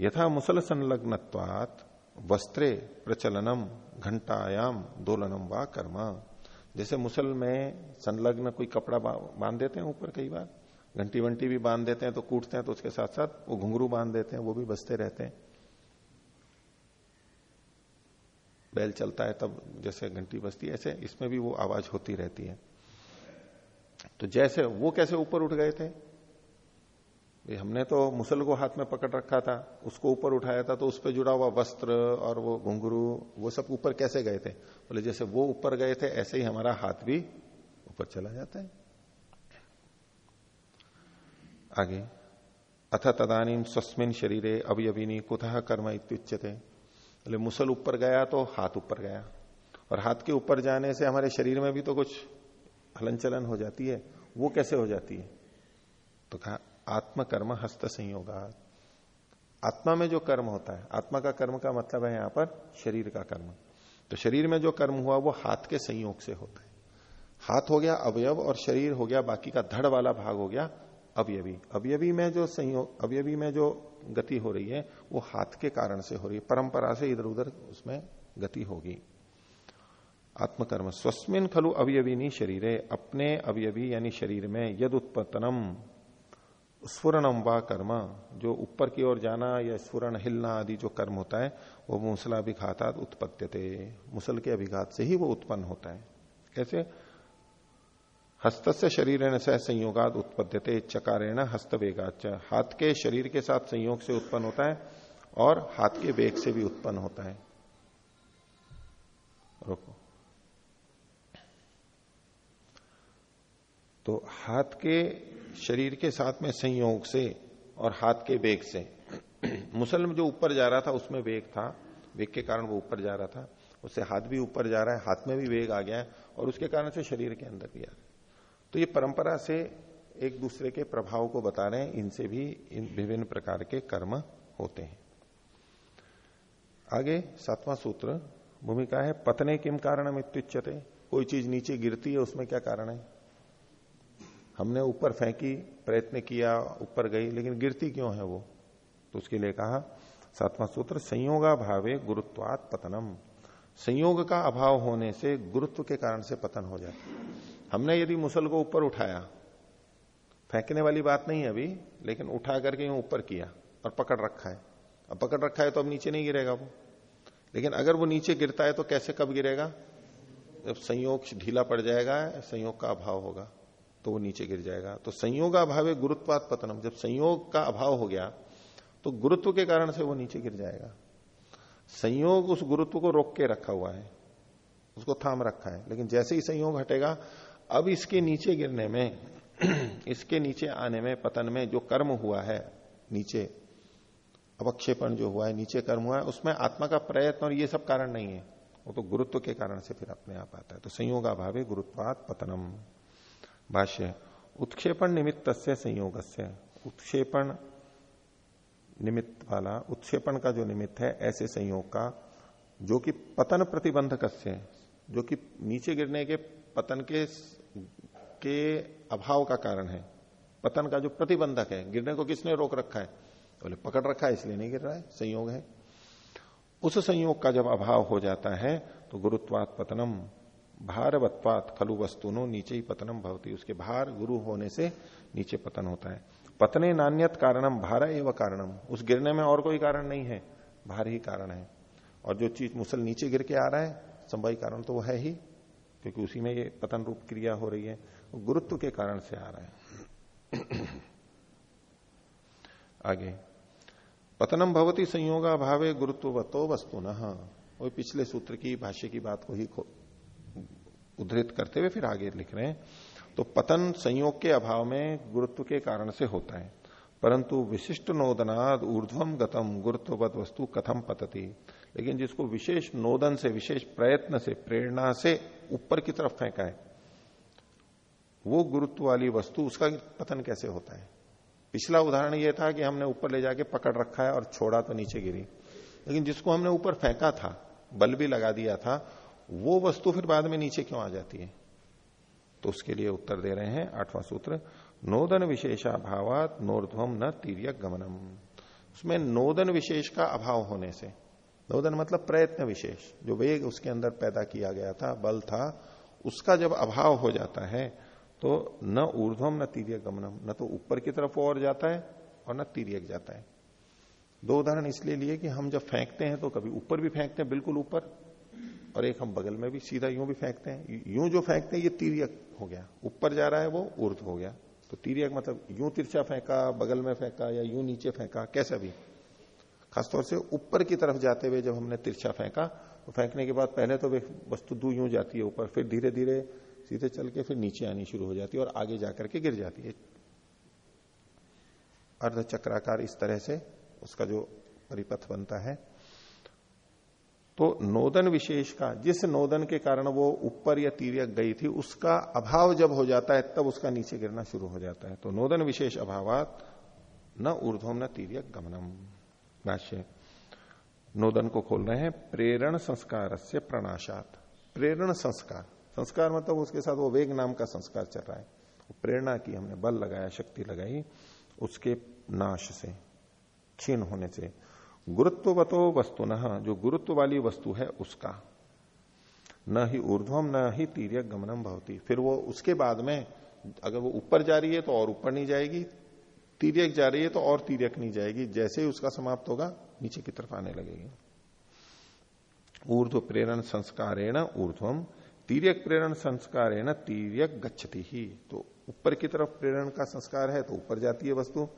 यथा मुसल संलग्नत्वात वस्त्रे प्रचलनम घंटायाम दोलनम व कर्म। जैसे मुसल में संलग्न कोई कपड़ा बाँध देते हैं ऊपर कई बार घंटी वंटी भी बाँध देते हैं तो कूटते हैं तो उसके साथ साथ वो घुंघरू बाँध देते हैं, वो भी बसते रहते हैं। बैल चलता है तब जैसे घंटी बजती है, ऐसे इसमें भी वो आवाज़ होती रहती है। तो जैसे वो कैसे ऊपर उठ गए थे? हमने तो मुसल को हाथ में पकड़ रखा था, उसको ऊपर उठाया था तो उस पर जुड़ा हुआ वस्त्र और वो घुंघरू, वो सब ऊपर कैसे गए थे? बोले, जैसे वो ऊपर गए थे, ऐसे ही हमारा हाथ भी ऊपर चला जाता है। आगे, अथ तदानीम स्वस्मिन शरीरे अवयविनी कुतः कर्म इत्युच्यते? बोले, मुसल ऊपर गया तो हाथ ऊपर गया, और हाथ के ऊपर जाने से हमारे शरीर में भी तो कुछ हलन चलन हो जाती है, वो कैसे हो जाती है? तो कहा, आत्म कर्म हस्त संयोग। आत्मा में जो कर्म होता है, आत्मा का कर्म का मतलब है यहाँ पर शरीर का कर्म। तो शरीर में जो कर्म हुआ, वो हाथ के संयोग से होता है। हाथ हो गया अवयव और शरीर हो गया, बाकी का धड़ वाला भाग हो गया अवयवी। अवयवी में जो संयोग, अवयवी में जो गति हो रही है, वो हाथ के कारण से हो रही है, परंपरा से इधर उधर उसमें गति होगी। आत्मकर्म। स्वस्मिन खलु अवयवीनी शरीर, अपने अवयवी यानी शरीर में यद उत्पत्तनम स्फुरणम व कर्म। जो ऊपर की ओर जाना या स्फुरण हिलना आदि जो कर्म होता है, वो मुसलाभिघातात उत्पत्त्यते मुसल के अभिघात से ही वो उत्पन्न होता है। कैसे? हस्त से शरीर सह संयोगाद उत्पद्यते चकारेण हस्तवेगाच हाथ के शरीर के साथ संयोग से उत्पन्न होता है और हाथ के वेग से भी उत्पन्न होता है। रोको। तो हाथ के शरीर के साथ में संयोग से और हाथ के वेग से। मुसल जो ऊपर जा रहा था, उसमें वेग था। वेग के कारण वो ऊपर जा रहा था। उससे हाथ भी ऊपर जा रहा है, हाथ में भी वेग आ गया है और उसके कारण से शरीर के अंदर भी आ गया तो ये परंपरा से एक दूसरे के प्रभाव को बता रहे हैं। इनसे भी इन विभिन्न प्रकार के कर्म होते हैं। आगे सातवां सूत्र, भूमिका है, पतने किम कारण इत्युच्यते कोई चीज़ नीचे गिरती है, उसमें क्या कारण है? हमने ऊपर फेंकी, प्रयत्न किया, ऊपर गई, लेकिन गिरती क्यों है वो? तो उसके लिए कहा, सातवां सूत्र, संयोगा भावे गुरुत्वात पतनम। संयोग का अभाव होने से गुरुत्व के कारण से पतन हो जाता हमने यदि मुसल को ऊपर उठाया, फेंकने वाली बात नहीं है अभी, लेकिन उठा करके यूँ ऊपर किया और पकड़ रखा है। अब पकड़ रखा है तो अब नीचे नहीं गिरेगा वो। लेकिन अगर वो नीचे गिरता है तो कैसे कब गिरेगा? जब संयोग ढीला पड़ जाएगा, संयोग का अभाव होगा। तो वो नीचे गिर जाएगा। तो संयोग अभाव गुरुत्वात पतनम। जब संयोग का अभाव हो गया तो गुरुत्व के कारण से वो नीचे गिर जाएगा। संयोग उस गुरुत्व को रोक के रखा हुआ है। उसको थाम रखा है। लेकिन जैसे ही संयोग हटेगा, अब इसके नीचे गिरने में, इसके नीचे आने में, पतन में जो कर्म हुआ है, नीचे, अवक्षेपण जो हुआ है, नीचे कर्म हुआ है, उसमें आत्मा का प्रयत्न और ये सब कारण नहीं है। वो तो गुरुत्व के कारण से फिर अपने आप आता है। तो संयोग अभाव गुरुत्वात पतनम। भाष्य उत्क्षेपण निमित्त से संयोग से उत्क्षेपण निमित्त वाला, उत्क्षेपण का जो निमित्त है, ऐसे संयोग का, जो कि पतन प्रतिबंधक से जो कि नीचे गिरने के पतन के के अभाव का कारण है। पतन का जो प्रतिबंधक है, गिरने को किसने रोक रखा है? बोले, पकड़ रखा है, इसलिए नहीं गिर रहा है, संयोग है। उस संयोग का जब अभाव हो जाता है तो गुरुत्वात पतनम भारवत्वात खलु वस्तुनो नीचे ही पतनम भवती। उसके भार गुरु होने से नीचे पतन होता है। पतने नान्यत कारणम, भार एवं कारणम। उस गिरने में और कोई कारण नहीं है, भार ही कारण है। और जो चीज़ मुसल नीचे गिर के आ रहा है, संभवी कारण तो वो है ही, क्योंकि उसी में ये पतन रूप क्रिया हो रही है, गुरुत्व के कारण से आ रहा है। आगे, पतनम भवती संयोगा भावे गुरुत्व गुरुत्वतो वस्तु न पिछले सूत्र की भाष्य की बात को ही उद्धृत करते हुए फिर आगे लिख रहे हैं तो पतन संयोग के अभाव में गुरुत्व के कारण से होता है। परंतु विशिष्ट नोदनाद ऊर्ध्वम गतम गुरुत्ववत वस्तु कथम पतती? लेकिन जिसको विशेष नोदन से, विशेष प्रयत्न से, प्रेरणा से ऊपर की तरफ़ फेंका है, वो गुरुत्व वाली वस्तु, उसका पतन कैसे होता है? पिछला उदाहरण यह था कि हमने ऊपर ले जाके पकड़ रखा है और छोड़ा तो नीचे गिरी। लेकिन जिसको हमने ऊपर फेंका था, बल भी लगा दिया था वो वस्तु फिर बाद में नीचे क्यों आ जाती है? तो उसके लिए उत्तर दे रहे हैं आठवां सूत्र, नोदन विशेषा भावात नोर्ध्वम न तीर्य गमनम उसमें नोदन विशेष का अभाव होने से, नोदन मतलब प्रयत्न विशेष, जो वेग उसके अंदर पैदा किया गया था, बल था, उसका जब अभाव हो जाता है तो न ऊर्ध्वम न तीर्य गमनम न तो ऊपर की तरफ़ और जाता है और न तीर्यक जाता है। दो उदाहरण इसलिए लिए कि हम जब फेंकते हैं तो कभी ऊपर भी फेंकते हैं, बिल्कुल ऊपर। और एक हम बगल में भी सीधा यूँ भी फेंकते हैं। यूँ जो फेंकते हैं, ये तीर्यक हो गया। ऊपर जा रहा है वो ऊर्ध हो गया। तो तीर्यक मतलब यूँ तिरछा फेंका, बगल में फेंका या यूँ नीचे फेंका, कैसा भी। खासतौर से ऊपर की तरफ़ जाते हुए जब हमने तिरछा फेंका तो फेंकने के बाद पहले तो वस्तु दू यूँ जाती है ऊपर, फिर धीरे धीरे सीधे चल के फिर नीचे आनी शुरू हो जाती है और आगे जाकर के गिर जाती है। अर्ध चक्राकार इस तरह से उसका जो परिपथ बनता है तो नोदन विशेष का जिस नोदन के कारण वो ऊपर या तीर्यक गई थी, उसका अभाव जब हो जाता है, तब उसका नीचे गिरना शुरू हो जाता है। तो नोदन विशेष अभावात, न ऊर्ध्वम, न तीर्यक गमनम। भाष्य, नोदन को खोल रहे हैं, प्रेरण संस्कार से प्रणाशात। प्रेरण संस्कार। संस्कार मतलब उसके साथ वो वेग नाम का संस्कार चल रहा है। प्रेरणा की हमने बल लगाया, शक्ति लगाई, उसके नाश से, क्षीण होने से। गुरुत्ववतो वस्तु न जो गुरुत्व वाली वस्तु है उसका। न ही ऊर्ध्वम, न ही तीर्य गमनम भवती। फिर वो उसके बाद में, अगर वो ऊपर जा रही है तो और ऊपर नहीं जाएगी, तीर्यक जा रही है तो और तीर्यक नहीं जाएगी। जैसे ही उसका समाप्त होगा, नीचे की तरफ़ आने लगेगी। ऊर्ध्व प्रेरण संस्कारेण ऊर्ध्वम, तीर्यक प्रेरण संस्कारेण तीर्यक गच्छती ही। तो ऊपर की तरफ़ प्रेरण का संस्कार है तो ऊपर जाती है वस्तु।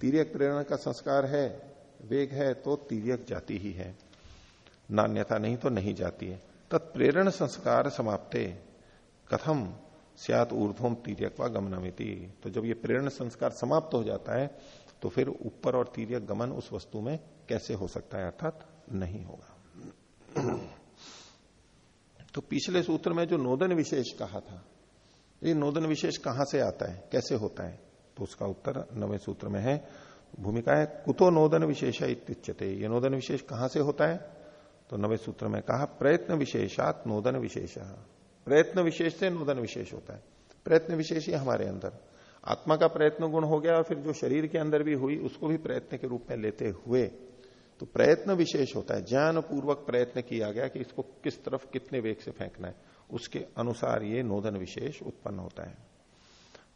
तीर्यक प्रेरण का संस्कार है वेग है तो तीर्यक जाती ही है। नान्यता नहीं तो नहीं जाती है। तत्प्रेरण संस्कार समाप्ते। कथम सियात ऊर्ध्वम तीर्यक व गमनमिति। तो जब ये प्रेरण संस्कार समाप्त हो जाता है तो फिर ऊपर और तीर्यक गमन उस वस्तु में कैसे हो सकता है, अर्थात नहीं होगा। तो पिछले सूत्र में जो नोदन विशेष कहा था, ये नोदन विशेष कहाँ से आता है, कैसे होता है? तो उसका उत्तर नवे सूत्र में है। भूमिका है, कुतो नोदन विशेष इत्युच्यते। ये नोदन विशेष कहाँ से होता है? तो नवे सूत्र में कहा, प्रयत्न विशेषात नोदन विशेष। प्रयत्न विशेष से नोदन विशेष होता है। प्रयत्न विशेष ही हमारे अंदर। आत्मा का प्रयत्न गुण हो गया और फिर जो शरीर के अंदर भी हुई, उसको भी प्रयत्न के रूप में लेते हुए। तो प्रयत्न विशेष होता है। ज्ञान पूर्वक प्रयत्न किया गया कि इसको किस तरफ़, कितने वेग से फेंकना है। उसके अनुसार ये नोदन विशेष उत्पन्न होता है।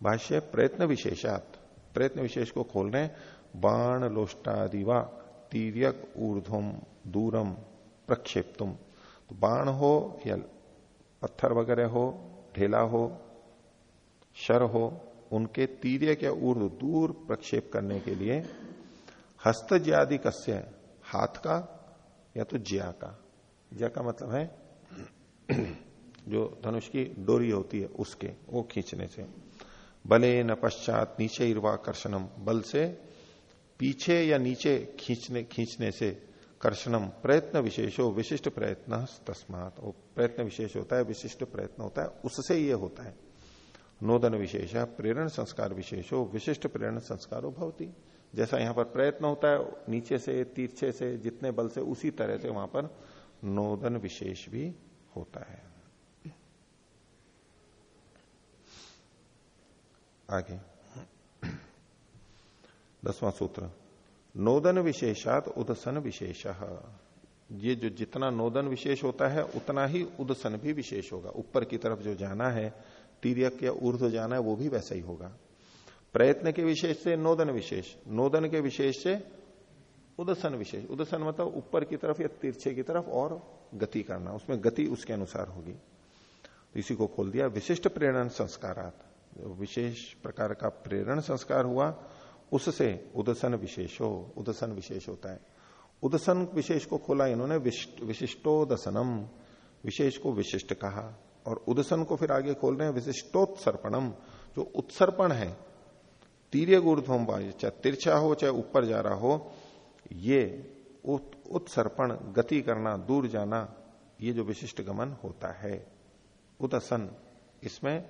भाष्य, प्रयत्न विशेषात। प्रयत्न विशेष को खोल रहे हैं। बाण लोष्टादिवा तीर्यक ऊर्ध्वम दूरम प्रक्षेप्तुम तो बाण हो या पत्थर वगैरह हो, ढेला हो, शर हो, उनके तीर्य के ऊर्ध दूर प्रक्षेप करने के लिए हस्त ज्यादि कस्य हाथ का या तो ज्या का। ज्या का मतलब है, जो धनुष की डोरी होती है, उसके, वो खींचने से। बले न पश्चात नीचे कर्षणम बल से पीछे या नीचे खींचने खींचने से कर्षणम प्रयत्न विशेषो, विशिष्ट प्रयत्न तस्मात। वो प्रयत्न विशेष होता है, विशिष्ट प्रयत्न होता है, उससे ये होता है। नोदन विशेष प्रेरण संस्कार विशेषो, विशिष्ट प्रेरण संस्कारो भवती। जैसा यहाँ पर प्रयत्न होता है, नीचे से, तीर्चे से, जितने बल से, उसी तरह से वहाँ पर नोदन विशेष भी होता है। आगे। दसवां सूत्र, नोदन विशेषात उदसन विशेष। ये जो जितना नोदन विशेष होता है, उतना ही उदसन भी विशेष होगा। ऊपर की तरफ़ जो जाना है, तीर्यक या ऊर्ध जाना है, वो भी वैसा ही होगा। प्रयत्न के विशेष से नोदन विशेष, नोदन के विशेष से उदसन विशेष। उदसन मतलब ऊपर की तरफ़ या तिरछे की तरफ़ और गति करना, उसमें गति उसके अनुसार होगी। तो इसी को खोल दिया, विशिष्ट प्रेरण संस्कारात। विशेष प्रकार का प्रेरण संस्कार हुआ उससे उदसन विशेष उदसन विशेष होता है। उदसन विशेष को खोला इन्होंने विशिष्टोदसनम, विशेष को विशिष्ट कहा। और उदसन को फिर आगे खोल रहे हैं, विशिष्टोत्सर्पणम, जो उत्सर्पण है। तीर्य ऊर्ध्वम चाहे तिरछा हो, चाहे ऊपर जा रहा हो, ये उत्सर्पण, गति करना, दूर जाना, ये जो विशिष्ट गमन होता है। उदसन, इसमें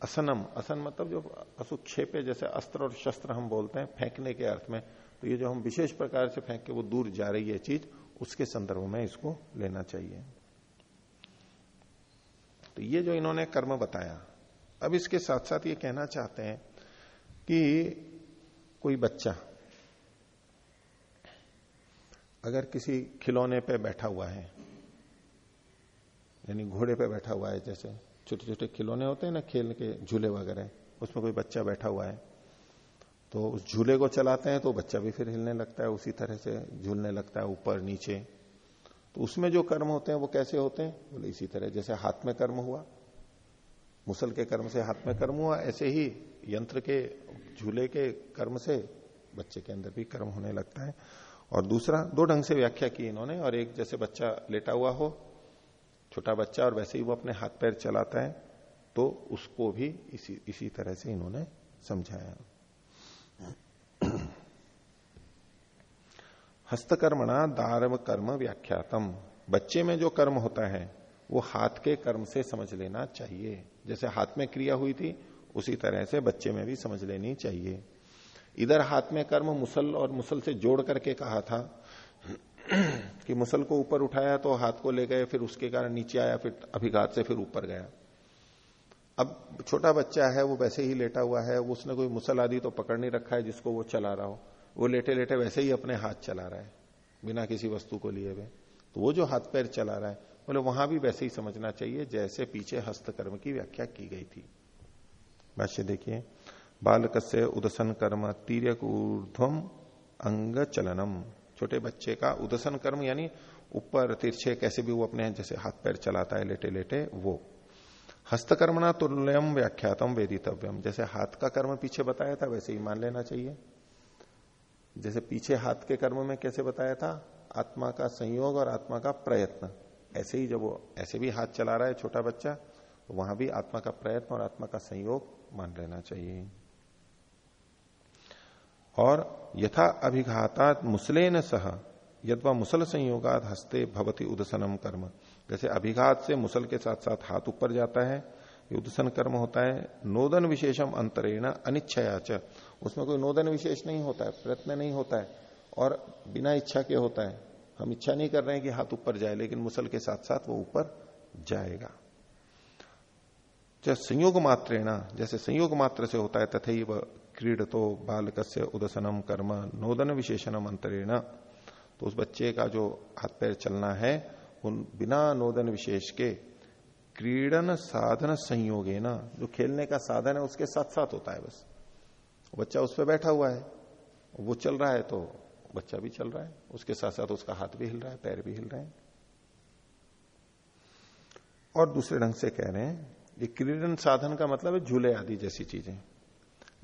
असनम, असन मतलब जो असुक्षेपे जैसे अस्त्र और शस्त्र हम बोलते हैं फेंकने के अर्थ में तो ये जो हम विशेष प्रकार से फेंक के वो दूर जा रही है चीज़, उसके संदर्भ में इसको लेना चाहिए। तो ये जो इन्होंने कर्म बताया, अब इसके साथ साथ ये कहना चाहते हैं कि कोई बच्चा अगर किसी खिलौने पे बैठा हुआ है, यानी घोड़े पे बैठा हुआ है जैसे छोटे छोटे खिलौने होते हैं ना, खेल के झूले वगैरह, उसमें कोई बच्चा बैठा हुआ है तो उस झूले को चलाते हैं तो बच्चा भी फिर हिलने लगता है, उसी तरह से झूलने लगता है ऊपर, नीचे। तो उसमें जो कर्म होते हैं वो कैसे होते हैं? बोले, इसी तरह, जैसे हाथ में कर्म हुआ, मुसल के कर्म से हाथ में कर्म हुआ, ऐसे ही यंत्र के, झूले के कर्म से बच्चे के अंदर भी कर्म होने लगता है। और दूसरा, दो ढंग से व्याख्या की इन्होंने, और एक जैसे बच्चा लेटा हुआ हो छोटा बच्चा और वैसे ही वो अपने हाथ पैर चलाता है तो उसको भी इसी इसी तरह से इन्होंने समझाया। हस्तकर्मणा दारव कर्म व्याख्यातम। बच्चे में जो कर्म होता है, वो हाथ के कर्म से समझ लेना चाहिए। जैसे हाथ में क्रिया हुई थी, उसी तरह से बच्चे में भी समझ लेनी चाहिए। इधर हाथ में कर्म मुसल और मुसल से जोड़ करके कहा था कि मुसल को ऊपर उठाया तो हाथ को ले गए, फिर उसके कारण नीचे आया, फिर अभिघात से फिर ऊपर गया। अब छोटा बच्चा है, वो वैसे ही लेटा हुआ है उसने कोई मुसल आदि तो पकड़ नहीं रखा है जिसको वो चला रहा हो। वो लेटे लेटे वैसे ही अपने हाथ चला रहा है, बिना किसी वस्तु को लिए हुए। तो वो जो हाथ पैर चला रहा है, बोले वहाँ भी वैसे ही समझना चाहिए, जैसे पीछे हस्तकर्म की व्याख्या की गई थी। भाष्य देखिए बालक से उदसन कर्म तीर्यक ऊर्ध्वम अंग चलनम छोटे बच्चे का उदसन कर्म, यानी ऊपर तिरछे कैसे भी वो अपने जैसे हाथ पैर चलाता है, लेटे लेटे, वो। हस्तकर्मणा तुल्यम व्याख्यातम वेदितव्यम। जैसे हाथ का कर्म पीछे बताया था, वैसे ही मान लेना चाहिए। जैसे पीछे हाथ के कर्म में कैसे बताया था? आत्मा का संयोग और आत्मा का प्रयत्न। ऐसे ही जब वो, ऐसे भी हाथ चला रहा है छोटा बच्चा तो वहाँ भी आत्मा का प्रयत्न और आत्मा का संयोग मान लेना चाहिए। और यथा अभिघातात मुसलेन सह, यदवा मुसल संयोगात हस्ते भवती उदसनम कर्म। जैसे अभिघात से मुसल के साथ साथ हाथ ऊपर जाता है उदसन कर्म होता है, नोदन विशेषम अंतरेण अनिच्छयाच उसमें कोई नोदन विशेष नहीं होता है, प्रयत्न नहीं होता है, और बिना इच्छा के होता है। हम इच्छा नहीं कर रहे हैं कि हाथ ऊपर जाए, लेकिन मुसल के साथ साथ वो ऊपर जाएगा। संयोग मात्रेणा, जैसे संयोग मात्र से होता है तथे क्रीड तो बालक से उदसनम कर्म नोदन विशेषणम अंतरेण तो उस बच्चे का जो हाथ पैर चलना है, उन बिना नोदन विशेष के क्रीडन साधन संयोगे ना, जो खेलने का साधन है उसके साथ साथ होता है बस। बच्चा उस पर बैठा हुआ है, वो चल रहा है तो बच्चा भी चल रहा है, उसके साथ साथ उसका हाथ भी हिल रहा है, पैर भी हिल रहे हैं। और दूसरे ढंग से कह रहे हैं, ये क्रीडन साधन का मतलब है झूले आदि जैसी चीज़ें।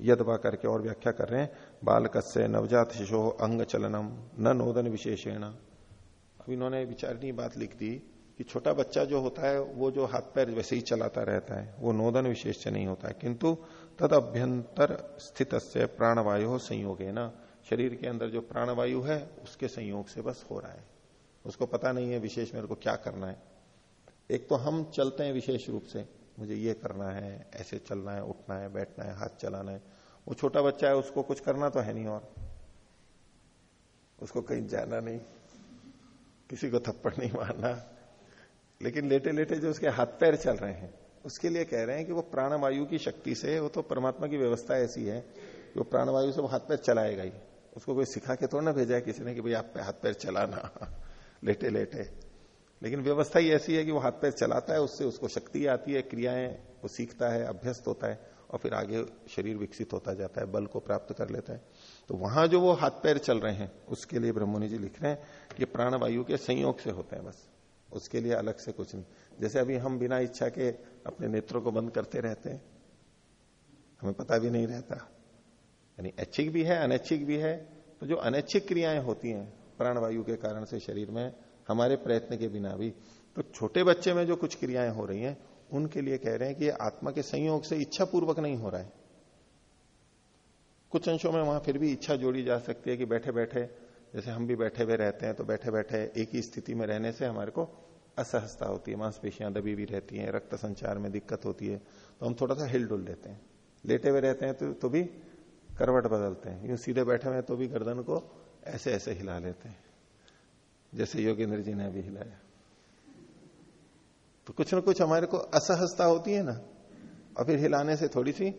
यदवा करके और व्याख्या कर रहे हैं। बालक से नवजात शिशो अंग चलनम न नोदन विशेषण। अब इन्होंने विचारनी बात लिख दी कि छोटा बच्चा जो होता है, वो जो हाथ पैर वैसे ही चलाता रहता है, वो नोदन विशेष से नहीं होता है। किंतु तद अभ्यंतर स्थित से प्राणवायु संयोग है ना शरीर के अंदर जो प्राणवायु है, उसके संयोग से बस हो रहा है। उसको पता नहीं है, विशेष मेरे को क्या करना है। एक तो हम चलते हैं विशेष रूप से। मुझे ये करना है, ऐसे चलना है, उठना है, बैठना है, हाथ चलाना है। वो छोटा बच्चा है, उसको कुछ करना तो है नहीं और। उसको कहीं जाना नहीं, किसी को थप्पड़ नहीं मारना। लेकिन लेटे लेटे जो उसके हाथ पैर चल रहे हैं, उसके लिए कह रहे हैं कि वो प्राणवायु की शक्ति से, वो तो परमात्मा की व्यवस्था ऐसी है कि वो प्राणवायु से वो हाथ पैर चलाएगा ही। उसको कोई सिखा के थोड़ा ना भेजा है किसी ने कि भाई आप हाथ पैर चलाना लेटे लेटे लेकिन व्यवस्था ही ऐसी है कि वो हाथ पैर चलाता है, उससे उसको शक्ति आती है, क्रियाएँ, वो सीखता है, अभ्यस्त होता है और फिर आगे शरीर विकसित होता जाता है, बल को प्राप्त कर लेता है। तो वहाँ जो वो हाथ पैर चल रहे हैं, उसके लिए ब्रह्मणि जी लिख रहे हैं कि प्राणवायु के संयोग से होते हैं बस। उसके लिए अलग से कुछ नहीं। जैसे अभी हम बिना इच्छा के अपने नेत्रों को बंद करते रहते हैं, हमें पता भी नहीं रहता। यानी ऐच्छिक भी है, अनैच्छिक भी है तो जो अनैच्छिक क्रियाएँ होती हैं, प्राणवायु के कारण से शरीर में हमारे प्रयत्न के बिना भी। तो छोटे बच्चे में जो कुछ क्रियाएँ हो रही हैं उनके लिए कह रहे हैं कि आत्मा के संयोग से इच्छा पूर्वक नहीं हो रहा है। कुछ अंशों में वहाँ फिर भी इच्छा जोड़ी जा सकती है कि बैठे बैठे जैसे हम भी बैठे हुए रहते हैं तो बैठे बैठे एक ही स्थिति में रहने से हमारे को असहजता होती है मांसपेशियाँ दबी भी रहती हैं रक्त संचार में दिक्कत होती है तो हम थोड़ा सा हिल डुल लेते हैं। लेटे हुए रहते हैं तो, तो भी करवट बदलते हैं। यूँ सीधे बैठे हुए तो भी गर्दन को ऐसे ऐसे हिला लेते हैं। जैसे योगेंद्र जी ने अभी हिलाया। तो कुछ ना कुछ हमारे को असहजता होती है ना, और फिर हिलाने से थोड़ी सी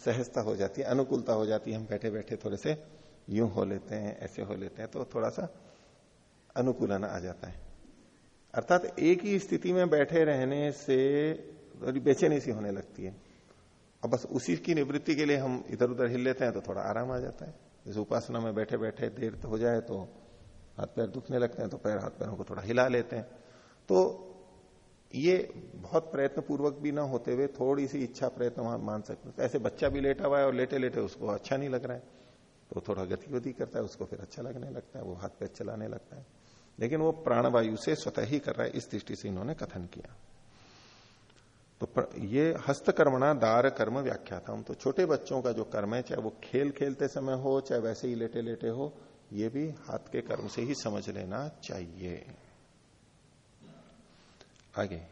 सहजता हो जाती है, अनुकूलता हो जाती है। हम बैठे बैठे थोड़े से यूँ हो लेते हैं, ऐसे हो लेते हैं तो थोड़ा सा अनुकूलन आ जाता है। अर्थात एक ही स्थिति में बैठे रहने से थोड़ी बेचैनी सी होने लगती है। और बस उसी की निवृत्ति के लिए हम इधर उधर हिल लेते हैं तो थोड़ा आराम आ जाता है। जैसे उपासना में बैठे बैठे देर तो हो जाए तो हाथ पैर दुखने लगते हैं तो पैर हाथ पैरों को थोड़ा हिला लेते हैं। तो ये बहुत प्रयत्न पूर्वक भी ना होते हुए थोड़ी सी इच्छा प्रयत्न वहाँ मान सकते तो ऐसे बच्चा भी लेटा हुआ है और लेटे लेटे उसको अच्छा नहीं लग रहा है। तो थोड़ा गतिविधि करता है, उसको फिर अच्छा लगने लगता है, वो हाथ पैर चलाने लगता है। लेकिन वो प्राणवायु से स्वतः ही कर रहा है, इस दृष्टि से इन्होंने कथन किया। तो ये हस्तकर्मणा दार कर्म व्याख्या था। हम तो छोटे बच्चों का जो कर्म है, चाहे वो खेल खेलते समय हो, चाहे वैसे ही लेटे लेटे हो ये भी हाथ के कर्म से ही समझ लेना चाहिए। आगे।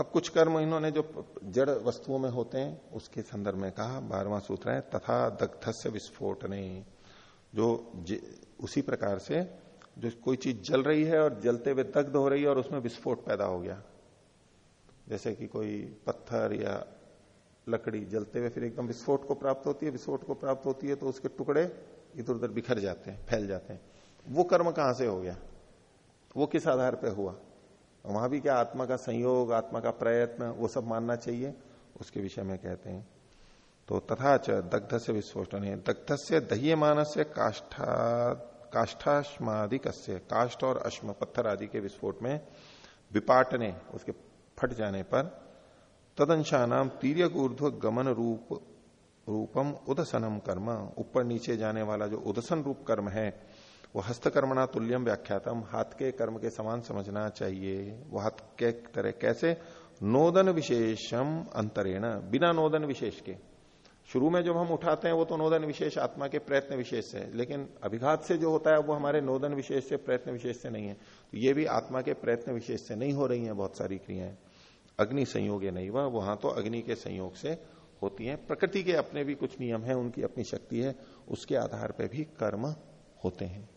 अब कुछ कर्म इन्होंने जो जड़ वस्तुओं में होते हैं, उसके संदर्भ में कहा बारवा सूत्र है, तथा दग्धस्य विस्फोट ने जो, उसी प्रकार से जो कोई चीज़ जल रही है और जलते हुए दग्ध हो रही है और उसमें विस्फोट पैदा हो गया। जैसे कि कोई पत्थर या लकड़ी जलते हुए फिर एकदम विस्फोट को प्राप्त होती है, विस्फोट को प्राप्त होती है तो उसके टुकड़े इधर उधर बिखर जाते हैं, फैल जाते हैं। वो कर्म कहाँ से हो गया? वो किस आधार पर हुआ? वहाँ भी क्या आत्मा का संयोग, आत्मा का प्रयत्न, वो सब मानना चाहिए? उसके विषय में कहते हैं। तो तथा च दग्ध से विस्फोटन है। दग्ध से दही मानस से काष्ठा काष्ठ और अश्म पत्थर आदि के विस्फोट में विपाटने, उसके फट जाने पर तदंशा नाम तीर्य ऊर्ध्व गमन रूप रूपम उदसनम कर्म। ऊपर नीचे जाने वाला जो उदसन रूप कर्म है वो हस्तकर्मणा तुल्यम व्याख्यातम। हाथ के कर्म के समान समझना चाहिए। वो हाथ के तरह कैसे? नोदन विशेषम अंतरेण। बिना नोदन विशेष के। शुरू में जब हम उठाते हैं, वो तो नोदन विशेष आत्मा के प्रयत्न विशेष से। लेकिन अभिघात से जो होता है, वो हमारे नोदन विशेष से, प्रयत्न विशेष से नहीं है। तो ये भी आत्मा के प्रयत्न विशेष से नहीं हो रही है, बहुत सारी क्रियाएँ। अग्नि संयोग नहीं वह वहाँ तो अग्नि के संयोग से होती हैं। प्रकृति के अपने भी कुछ नियम है, उनकी अपनी शक्ति है, उसके आधार पर भी कर्म होते हैं।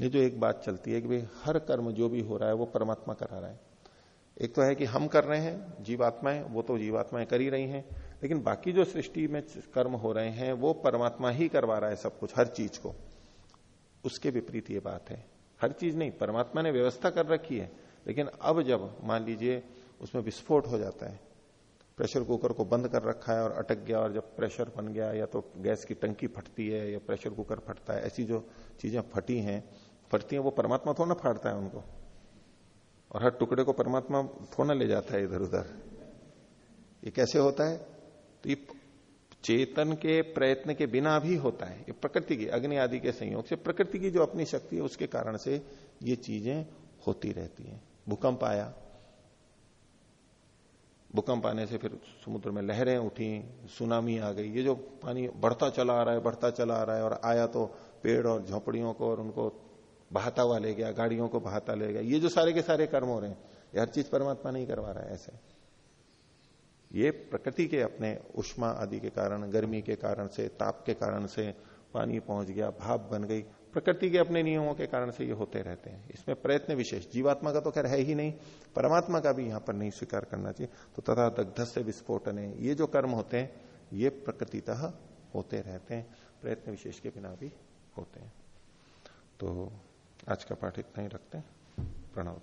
ये जो एक बात चलती है कि भाई, हर कर्म जो भी हो रहा है, वो परमात्मा करा रहा है। एक तो है कि हम कर रहे हैं, जीवात्माएँ, वो तो जीवात्माएँ कर ही रही हैं, लेकिन बाकी जो सृष्टि में कर्म हो रहे हैं, वो परमात्मा ही करवा रहा है सब कुछ, हर चीज़ को। उसके विपरीत ये बात है। हर चीज़ नहीं, परमात्मा ने व्यवस्था कर रखी है, लेकिन अब जब, मान लीजिए, उसमें विस्फोट हो जाता है प्रेशर कुकर को बंद कर रखा है और अटक गया और जब प्रेशर बन गया या तो गैस की टंकी फटती है या प्रेशर कुकर फटता है, ऐसी जो चीज़ें फटी हैं, फटती हैं, वो परमात्मा थोड़ा ना फाड़ता है उनको। और हर टुकड़े को परमात्मा थोड़ा ले जाता है इधर उधर। ये कैसे होता है? तो ये चेतन के प्रयत्न के बिना भी होता है। ये प्रकृति की, अग्नि आदि के संयोग से प्रकृति की जो अपनी शक्ति है, उसके कारण से ये चीज़ें होती रहती हैं। भूकंप आया भूकंप आने से फिर समुद्र में लहरें उठी, सुनामी आ गई। ये जो पानी बढ़ता चला आ रहा है, बढ़ता चला आ रहा है और आया तो पेड़ और झोपड़ियों को और उनको बहाता हुआ ले गया, गाड़ियों को बहाता ले गया। ये जो सारे के सारे कर्म हो रहे हैं, ये हर चीज़ परमात्मा नहीं करवा रहा है ऐसे। ये प्रकृति के अपने उष्मा आदि के कारण, गर्मी के कारण से, ताप के कारण से पानी पहुँच गया, भाप बन गई। प्रकृति के अपने नियमों के कारण से ये होते रहते हैं। इसमें प्रयत्न विशेष। जीवात्मा का तो खैर है ही नहीं, परमात्मा का भी यहाँ पर नहीं स्वीकार करना चाहिए। तो तथा दग्ध से विस्फोटन है ये जो कर्म होते हैं, ये प्रकृतितः होते रहते हैं। प्रयत्न विशेष के बिना भी होते हैं। तो आज का पाठ इतना ही रखते हैं। प्रणव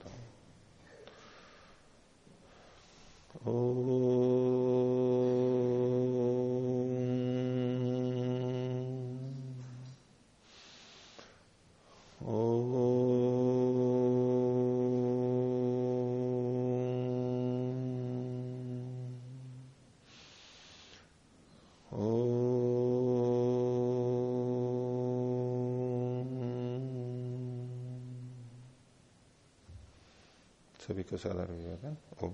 सभी को साधारण ओम